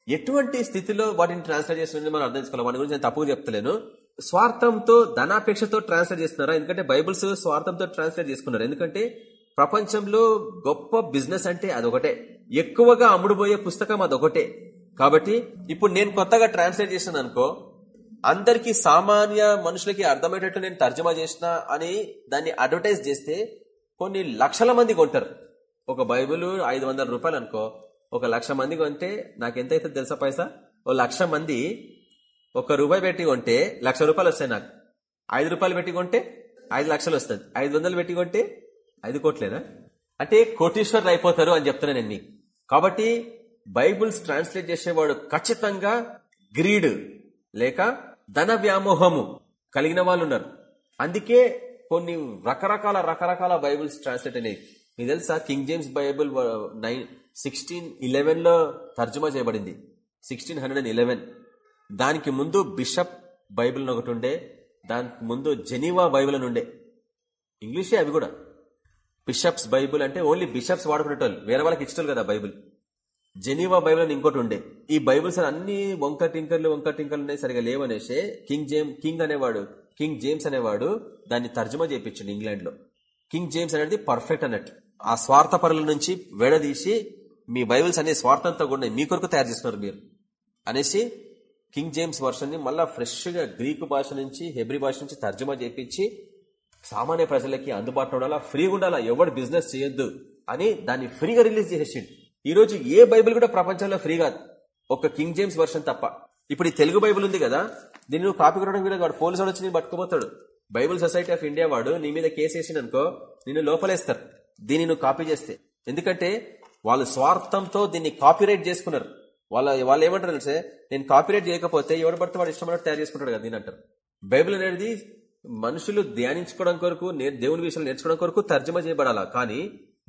Speaker 1: ఎటువంటి స్థితిలో వాటిని ట్రాన్స్లేట్ చేస్తుంది మనం అర్థం చేసుకోవాలి. వాటి గురించి నేను తప్పుగా చెప్తలేను. స్వార్థంతో ధనాపేక్షతో ట్రాన్స్లేట్ చేస్తున్నారా? ఎందుకంటే బైబుల్స్ స్వార్థంతో ట్రాన్స్లేట్ చేసుకున్నారు. ఎందుకంటే ప్రపంచంలో గొప్ప బిజినెస్ అంటే అదొకటే. ఎక్కువగా అమ్ముడుపోయే పుస్తకం అదొకటే. కాబట్టి ఇప్పుడు నేను కొత్తగా ట్రాన్స్లేట్ చేసిన అనుకో అందరికీ సామాన్య మనుషులకి అర్థమయ్యేటట్టు నేను తర్జమా చేసిన అని దాన్ని అడ్వర్టైజ్ చేస్తే కొన్ని లక్షల మంది కొంటారు. ఒక బైబుల్ ఐదు రూపాయలు అనుకో ఒక లక్ష మంది కొంటే నాకు ఎంత అవుతుంది తెలుసా పైసా? ఓ లక్ష మంది ఒక రూపాయి పెట్టి కొంటే లక్ష రూపాయలు వస్తాయి నాకు. ఐదు రూపాయలు పెట్టి కొంటే ఐదు లక్షలు వస్తుంది ఐదు వందలు పెట్టి కొంటే ఐదు కోట్లేనా? అంటే కోటీశ్వర్లు అయిపోతారు అని చెప్తున్నా నేను కాబట్టి బైబుల్స్ ట్రాన్స్లేట్ చేసేవాడు ఖచ్చితంగా గ్రీడ్ లేక ధన వ్యామోహము కలిగిన వాళ్ళు ఉన్నారు. అందుకే కొన్ని రకరకాల రకరకాల బైబుల్స్ ట్రాన్స్లేట్ అయినాయి. మీకు తెలుసా? King James Bible nine sixteen ఇలెవెన్లో తర్జుమా చేయబడింది. సిక్స్టీన్ హండ్రెడ్ అండ్ ఇలెవెన్ దానికి ముందు బిషప్ బైబిల్ ఒకటి ఉండే దానికి ముందు జెనీవా బైబిల్ అని ఉండే. ఇంగ్లీషే అవి కూడా. బిషప్స్ బైబుల్ అంటే ఓన్లీ బిషప్స్ వాడుకునేటోళ్ళు. వేరే వాళ్ళకి ఇష్టం కదా బైబుల్ జెనీవా బైబుల్ అని ఇంకోటి ఉండే. ఈ బైబుల్స్ అన్ని వంక టింకర్లు వంక టింకర్లు ఉన్నాయి సరిగా లేవనేసే కింగ్ జేమ్ కింగ్ అనేవాడు కింగ్ జేమ్స్ అనేవాడు దాన్ని తర్జుమా చేయించండి ఇంగ్లాండ్లో కింగ్ జేమ్స్ అనేది పర్ఫెక్ట్ అన్నట్టు. ఆ స్వార్థ పరుల నుంచి విడదీసి మీ బైబిల్స్ అనే స్వార్థంతో కూడా మీ కొరకు తయారు చేస్తున్నారు మీరు. అనేసి కింగ్ జేమ్స్ వర్షన్ని మళ్ళా ఫ్రెష్గా గ్రీకు భాష నుంచి హెబ్రి భాష నుంచి తర్జుమా చేయించి సామాన్య ప్రజలకి అందుబాటులో ఉండాలా ఫ్రీగా ఉండాలా ఎవడు బిజినెస్ చేయొద్దు అని దాన్ని ఫ్రీగా రిలీజ్ చేసేసిండు. ఈ రోజు ఏ బైబిల్ కూడా ప్రపంచంలో ఫ్రీ కాదు. ఒక కింగ్ జేమ్స్ వర్షన్ తప్ప. ఇప్పుడు ఈ తెలుగు బైబిల్ ఉంది కదా దీన్ని నువ్వు కాపీ కొట్టడం కూడా వాడు పోలీసు వచ్చి నేను పట్టుకుపోతాడు. బైబిల్ సొసైటీ ఆఫ్ ఇండియా వాడు నీ మీద కేసు వేసిననుకో నిన్ను లోపలేస్తారు. దీన్ని నువ్వు కాపీ చేస్తే. ఎందుకంటే వాళ్ళు స్వార్థంతో దీన్ని కాపీరైట్ చేసుకున్నారు. వాళ్ళ వాళ్ళు ఏమంటారు అంటే నేను కాపీరైట్ చేయకపోతే ఎవరు పడితే వాడు ఇష్టమైనట్టు తయారు చేసుకుంటాడు కదా దీని అంటారు. బైబిల్ అనేది మనుషులు ధ్యానించుకోవడం కొరకు దేవుని విషయాలు నేర్చుకోవడం కొరకు తర్జమా చేయబడాలా? కానీ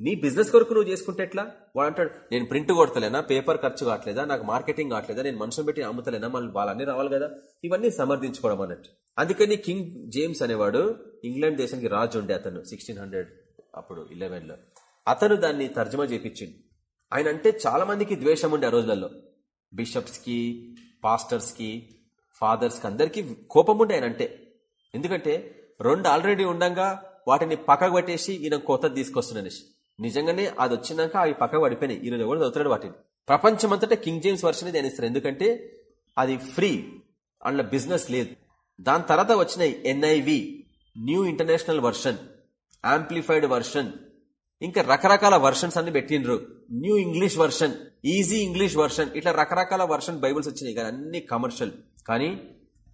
Speaker 1: నీ బిజినెస్ కొరకు నువ్వు చేసుకుంటే ఎట్లా? వాడు అంటాడు నేను ప్రింట్ కొడతలేనా? పేపర్ ఖర్చు కావట్లేదా? నాకు మార్కెటింగ్ కావట్లేదా? నేను మనుషులు పెట్టి అమ్ముతలేనా? మళ్ళీ వాళ్ళన్నీ రావాలి కదా? ఇవన్నీ సమర్థించుకోవడం అన్నట్టు. అందుకని కింగ్ జేమ్స్ అనేవాడు ఇంగ్లాండ్ దేశానికి రాజు ఉండే అతను సిక్స్టీన్ అప్పుడు ఇలెవెన్లో అతను దాన్ని తర్జమా చేపించింది ఆయన అంటే చాలా మందికి ద్వేషం ఉండే ఆ రోజులలో. బిషప్స్కి పాస్టర్స్కి ఫాదర్స్కి అందరికీ కోపం ఉండే ఆయన అంటే. ఎందుకంటే రెండు ఆల్రెడీ ఉండగా వాటిని పక్కకు పెట్టేసి ఈయన కొత్త తీసుకొస్తున్నాను నిజంగానే అది వచ్చినాక అవి పక్కకు పడిపోయినాయి. ఈరోజు ఎవరు చదువుతాడు వాటిని. ప్రపంచమంతటా కింగ్ జేమ్స్ వర్షన్ ధ్యానిస్తారు ఎందుకంటే అది ఫ్రీ అందులో బిజినెస్ లేదు. దాని తర్వాత వచ్చినాయి NIV new international version amplified version ఇంకా రకరకాల వర్షన్స్ అన్ని పెట్టిండ్రు. New English version easy English version ఇట్లా రకరకాల వర్షన్ బైబుల్స్ వచ్చినాయి. కానీ అన్ని కమర్షియల్ కానీ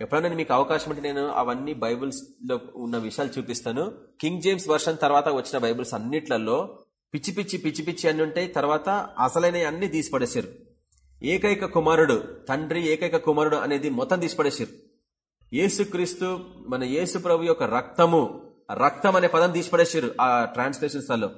Speaker 1: ఎప్పుడైనా మీకు అవకాశం ఉంటే నేను అవన్నీ బైబుల్స్లో ఉన్న విషయాలు చూపిస్తాను. కింగ్ జేమ్స్ వర్షన్ తర్వాత వచ్చిన బైబుల్స్ అన్నిట్లలో పిచ్చి పిచ్చి పిచ్చి పిచ్చి అన్ని ఉంటాయి. తర్వాత అసలైన అన్ని తీసిపడేసారు ఏకైక కుమారుడు తండ్రి ఏకైక కుమారుడు అనేది మొత్తం తీసిపడేసారు ఏసుక్రీస్తు మన యేసు ప్రభు యొక్క రక్తము రక్తం అనే పదం తీసిపడేసారు ఆ ట్రాన్స్లేషన్స్లలో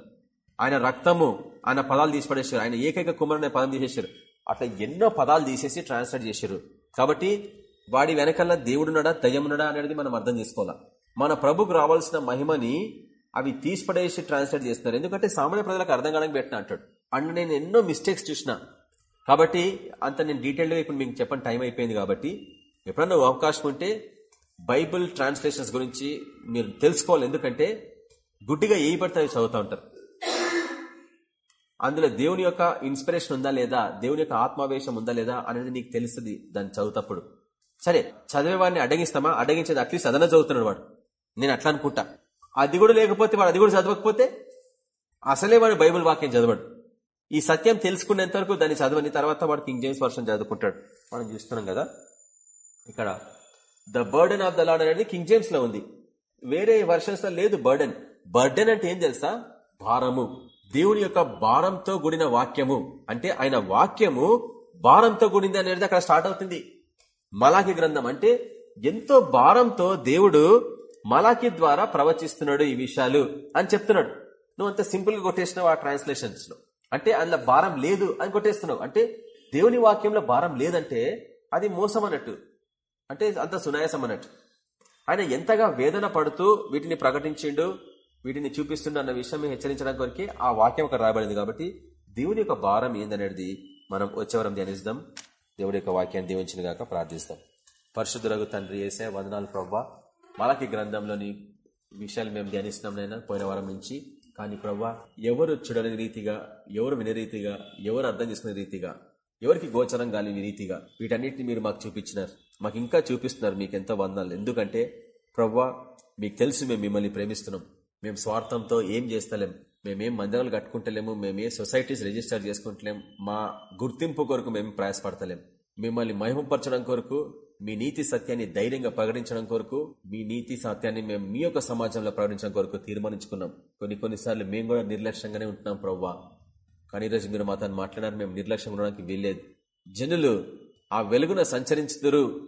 Speaker 1: ఆయన రక్తము ఆయన పదాలు తీసిపడేశారు. ఆయన ఏకైక కుమారుడు అనే పదం తీసేశారు. అట్లా ఎన్నో పదాలు తీసేసి ట్రాన్స్లేట్ చేశారు. కాబట్టి వాడి వెనకల్లా దేవుడున్నాడా దయ్యమున్నాడా అనేది మనం అర్థం చేసుకోవాలా. మన ప్రభుకు రావాల్సిన మహిమని అవి తీసిపడేసి ట్రాన్స్లేట్ చేస్తున్నారు. ఎందుకంటే సామాన్య ప్రజలకు అర్థం కావడానికి పెట్టిన అంటాడు. అండ్ నేను ఎన్నో మిస్టేక్స్ చూసిన. కాబట్టి అంత నేను డీటెయిల్గా ఇప్పుడు మీకు చెప్పని టైం అయిపోయింది కాబట్టి. ఎప్పుడన్నా అవకాశం ఉంటే బైబిల్ ట్రాన్స్లేషన్స్ గురించి మీరు తెలుసుకోవాలి. ఎందుకంటే గుడ్డిగా ఏ పడితే అవి చదువుతూ ఉంటారు. అందులో దేవుని యొక్క ఇన్స్పిరేషన్ ఉందా లేదా దేవుని యొక్క ఆత్మావేశం ఉందా లేదా అనేది నీకు తెలుస్తుంది దాన్ని చదువుతప్పుడు. సరే చదివేవాడిని అడగిస్తామా? అడగించేది అట్లీస్ట్ అదన చదువుతున్నాడు వాడు. నేను అట్లా అనుకుంటా. అది కూడా లేకపోతే వాడు అది కూడా చదవకపోతే అసలే వాడు బైబిల్ వాక్యం చదవడు. ఈ సత్యం తెలుసుకునేంత వరకు దాన్ని చదవని తర్వాత వాడు కింగ్ జేమ్స్ వర్షన్ చదువుకుంటాడు. మనం చూస్తున్నాం కదా? ఇక్కడ the burden of the lord అనేది కింగ్ జేమ్స్లో ఉంది. వేరే వర్షన్స్లో లేదు బర్డెన్. బర్డెన్ అంటే ఏం తెలుసా? భారము. దేవుని యొక్క భారంతో కూడిన వాక్యము. అంటే ఆయన వాక్యము భారంతో కూడింది అనేది అక్కడ స్టార్ట్ అవుతుంది. మలాకి గ్రంథం అంటే ఎంతో భారంతో దేవుడు మలాకి ద్వారా ప్రవచిస్తున్నాడు ఈ విషయాలు అని చెప్తున్నాడు. నువ్వు అంత సింపుల్గా కొట్టేసినావు ఆ ట్రాన్స్లేషన్స్లో అంటే అందులో భారం లేదు అని కొట్టేస్తున్నావు. అంటే దేవుని వాక్యంలో భారం లేదంటే అది మోసం అన్నట్టు అంటే అంత సునాయాసం అన్నట్టు. ఆయన ఎంతగా వేదన పడుతూ వీటిని ప్రకటించిండు వీటిని చూపిస్తుండ అన్న విషయం హెచ్చరించడం కొరికి ఆ వాక్యం ఒక రాయబడింది కాబట్టి దేవుని యొక్క భారం ఏందనేది మనం వచ్చేవరం ధ్యానిస్తాం. దేవుడి యొక్క వాక్యాన్ని దీవించిన గాక ప్రార్థిస్తాం. పరిశుద్ధులకు తండ్రి వేసే వందనాలు ప్రవ్వా మలకి గ్రంథంలోని విషయాలు మేము ధ్యానిస్తున్నాం నైనా పోయిన వారం నుంచి. కానీ ప్రవ్వా ఎవరు చూడని రీతిగా ఎవరు వినే రీతిగా ఎవరు అర్థం చేసుకునే రీతిగా ఎవరికి గోచరం కాని రీతిగా వీటన్నిటిని మీరు మాకు చూపించినారు. మాకు ఇంకా చూపిస్తున్నారు మీకు ఎంత వందాలు. ఎందుకంటే ప్రవ్వా మీకు తెలుసు మేము మిమ్మల్ని ప్రేమిస్తున్నాం. మేము స్వార్థంతో ఏం చేస్తలేం. మేమేం మందిరాలు కట్టుకుంటలేము. మేమే సొసైటీస్ రిజిస్టర్ చేసుకుంటలేం. మా గుర్తింపు కొరకు మేము ప్రయాసపడతలేం. మిమ్మల్ని మహిమపరచడం కొరకు మీ నీతి సత్యాన్ని ధైర్యంగా ప్రకటించడం కొరకు మీ నీతి సత్యాన్ని మేము మీ యొక్క సమాజంలో ప్రకటించడం కొరకు తీర్మానించుకున్నాం. కొన్ని కొన్నిసార్లు మేము కూడా నిర్లక్ష్యంగానే ఉంటున్నాం ప్రవ్వా. కానీ ఈరోజు మీరు మాతో మాట్లాడారు మేము నిర్లక్ష్యం ఉండడానికి వీల్లేదు. జనులు ఆ వెలుగున సంచరించుదురు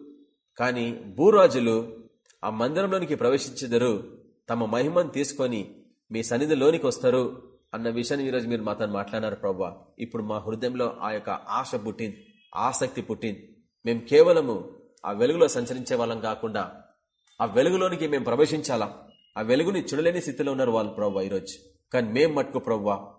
Speaker 1: కానీ భూరాజులు ఆ మందిరంలోనికి ప్రవేశించుదరు. తమ మహిమను తీసుకొని మీ సన్నిధిలోనికి వస్తారు అన్న విషయాన్ని ఈరోజు మీరు మాతో మాట్లాడారు ప్రవ్వా. ఇప్పుడు మా హృదయంలో ఆ యొక్క ఆశ పుట్టింది ఆసక్తి పుట్టింది. మేము కేవలము ఆ వెలుగులో సంచరించే వాళ్ళం కాకుండా ఆ వెలుగులోనికి మేము ప్రవేశించాలా? ఆ వెలుగుని చూడలేని స్థితిలో ఉన్నారు వాళ్ళు ప్రవ్వ ఈరోజు. కానీ మేం మట్టుకు ప్రవ్వ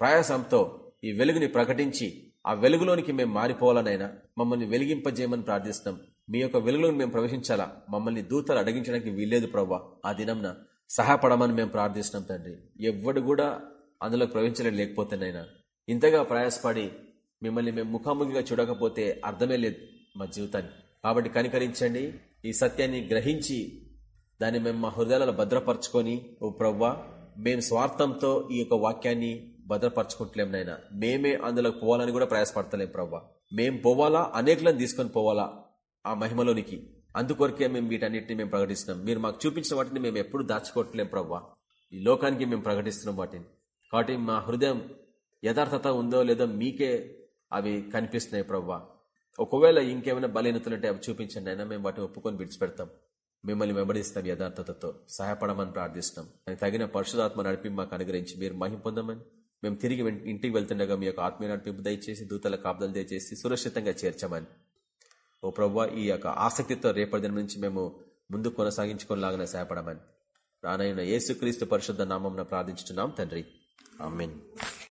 Speaker 1: ప్రయాసంతో ఈ వెలుగుని ప్రకటించి ఆ వెలుగులోనికి మేము మారిపోవాలనైనా మమ్మల్ని వెలిగింపజేయమని ప్రార్థిస్తున్నాం. మీ యొక్క వెలుగులోకి మేము ప్రవేశించాలా? మమ్మల్ని దూతలు అడిగించడానికి వీల్లేదు ప్రవ్వ. ఆ దినంన సహాయపడమని మేము ప్రార్థిస్తున్నాం తండ్రి. ఎవ్వడు కూడా అందులో ప్రవేశించలేదు లేకపోతేనైనా ఇంతగా ప్రయాసపడి మిమ్మల్ని మేము ముఖాముఖిగా చూడకపోతే అర్థమే లేదు మా జీవితాన్ని కాబట్టి కనికరించండి. ఈ సత్యాన్ని గ్రహించి దాన్ని మేము మా హృదయాలలో భద్రపరచుకొని ఓ ప్రవ్వా మేము స్వార్థంతో ఈ యొక్క వాక్యాన్ని భద్రపరచుకుంటలేం నైనా మేమే అందులోకి పోవాలని కూడా ప్రయాసపడతలేం ప్రవ్వా. మేం పోవాలా? అనేకులను తీసుకొని పోవాలా ఆ మహిమలోనికి? అందుకొరకే మేము వీటన్నిటిని మేము ప్రకటిస్తున్నాం. మీరు మాకు చూపించిన వాటిని మేము ఎప్పుడు దాచుకోవట్లేం ప్రవ్వా. ఈ లోకానికి మేము ప్రకటిస్తున్నాం వాటిని. కాబట్టి మా హృదయం యథార్థత ఉందో లేదో మీకే అవి కనిపిస్తున్నాయి ప్రవ్వా. ఒకవేళ ఇంకేమైనా బలహీనతలుంటే అవి చూపించండి. అయినా మేము వాటిని ఒప్పుకొని విడిచిపెడతాం. మిమ్మల్ని వెంబడిస్తాం యథార్థతతో. సహాయపడమని ప్రార్థిస్తున్నాం. అని తగిన పరిశుధాత్మ నడిపి మాకు అనుగ్రహించి మీరు మహిం పొందమని. మేము తిరిగి ఇంటికి వెళ్తుండగా మీ యొక్క ఆత్మీయ నడిపింపు దయచేసి దూతల కాపుదలు దయచేసి సురక్షితంగా చేర్చమని. ఓ ప్రవ్వా ఈ యొక్క ఆసక్తితో రేపటి దినం నుంచి మేము ముందు కొనసాగించుకోలాగానే సహాయపడమని. రానైన యేసుక్రీస్తు పరిశుద్ధ నామం ప్రార్థించుతున్నాం తండ్రి. ఆమెన్.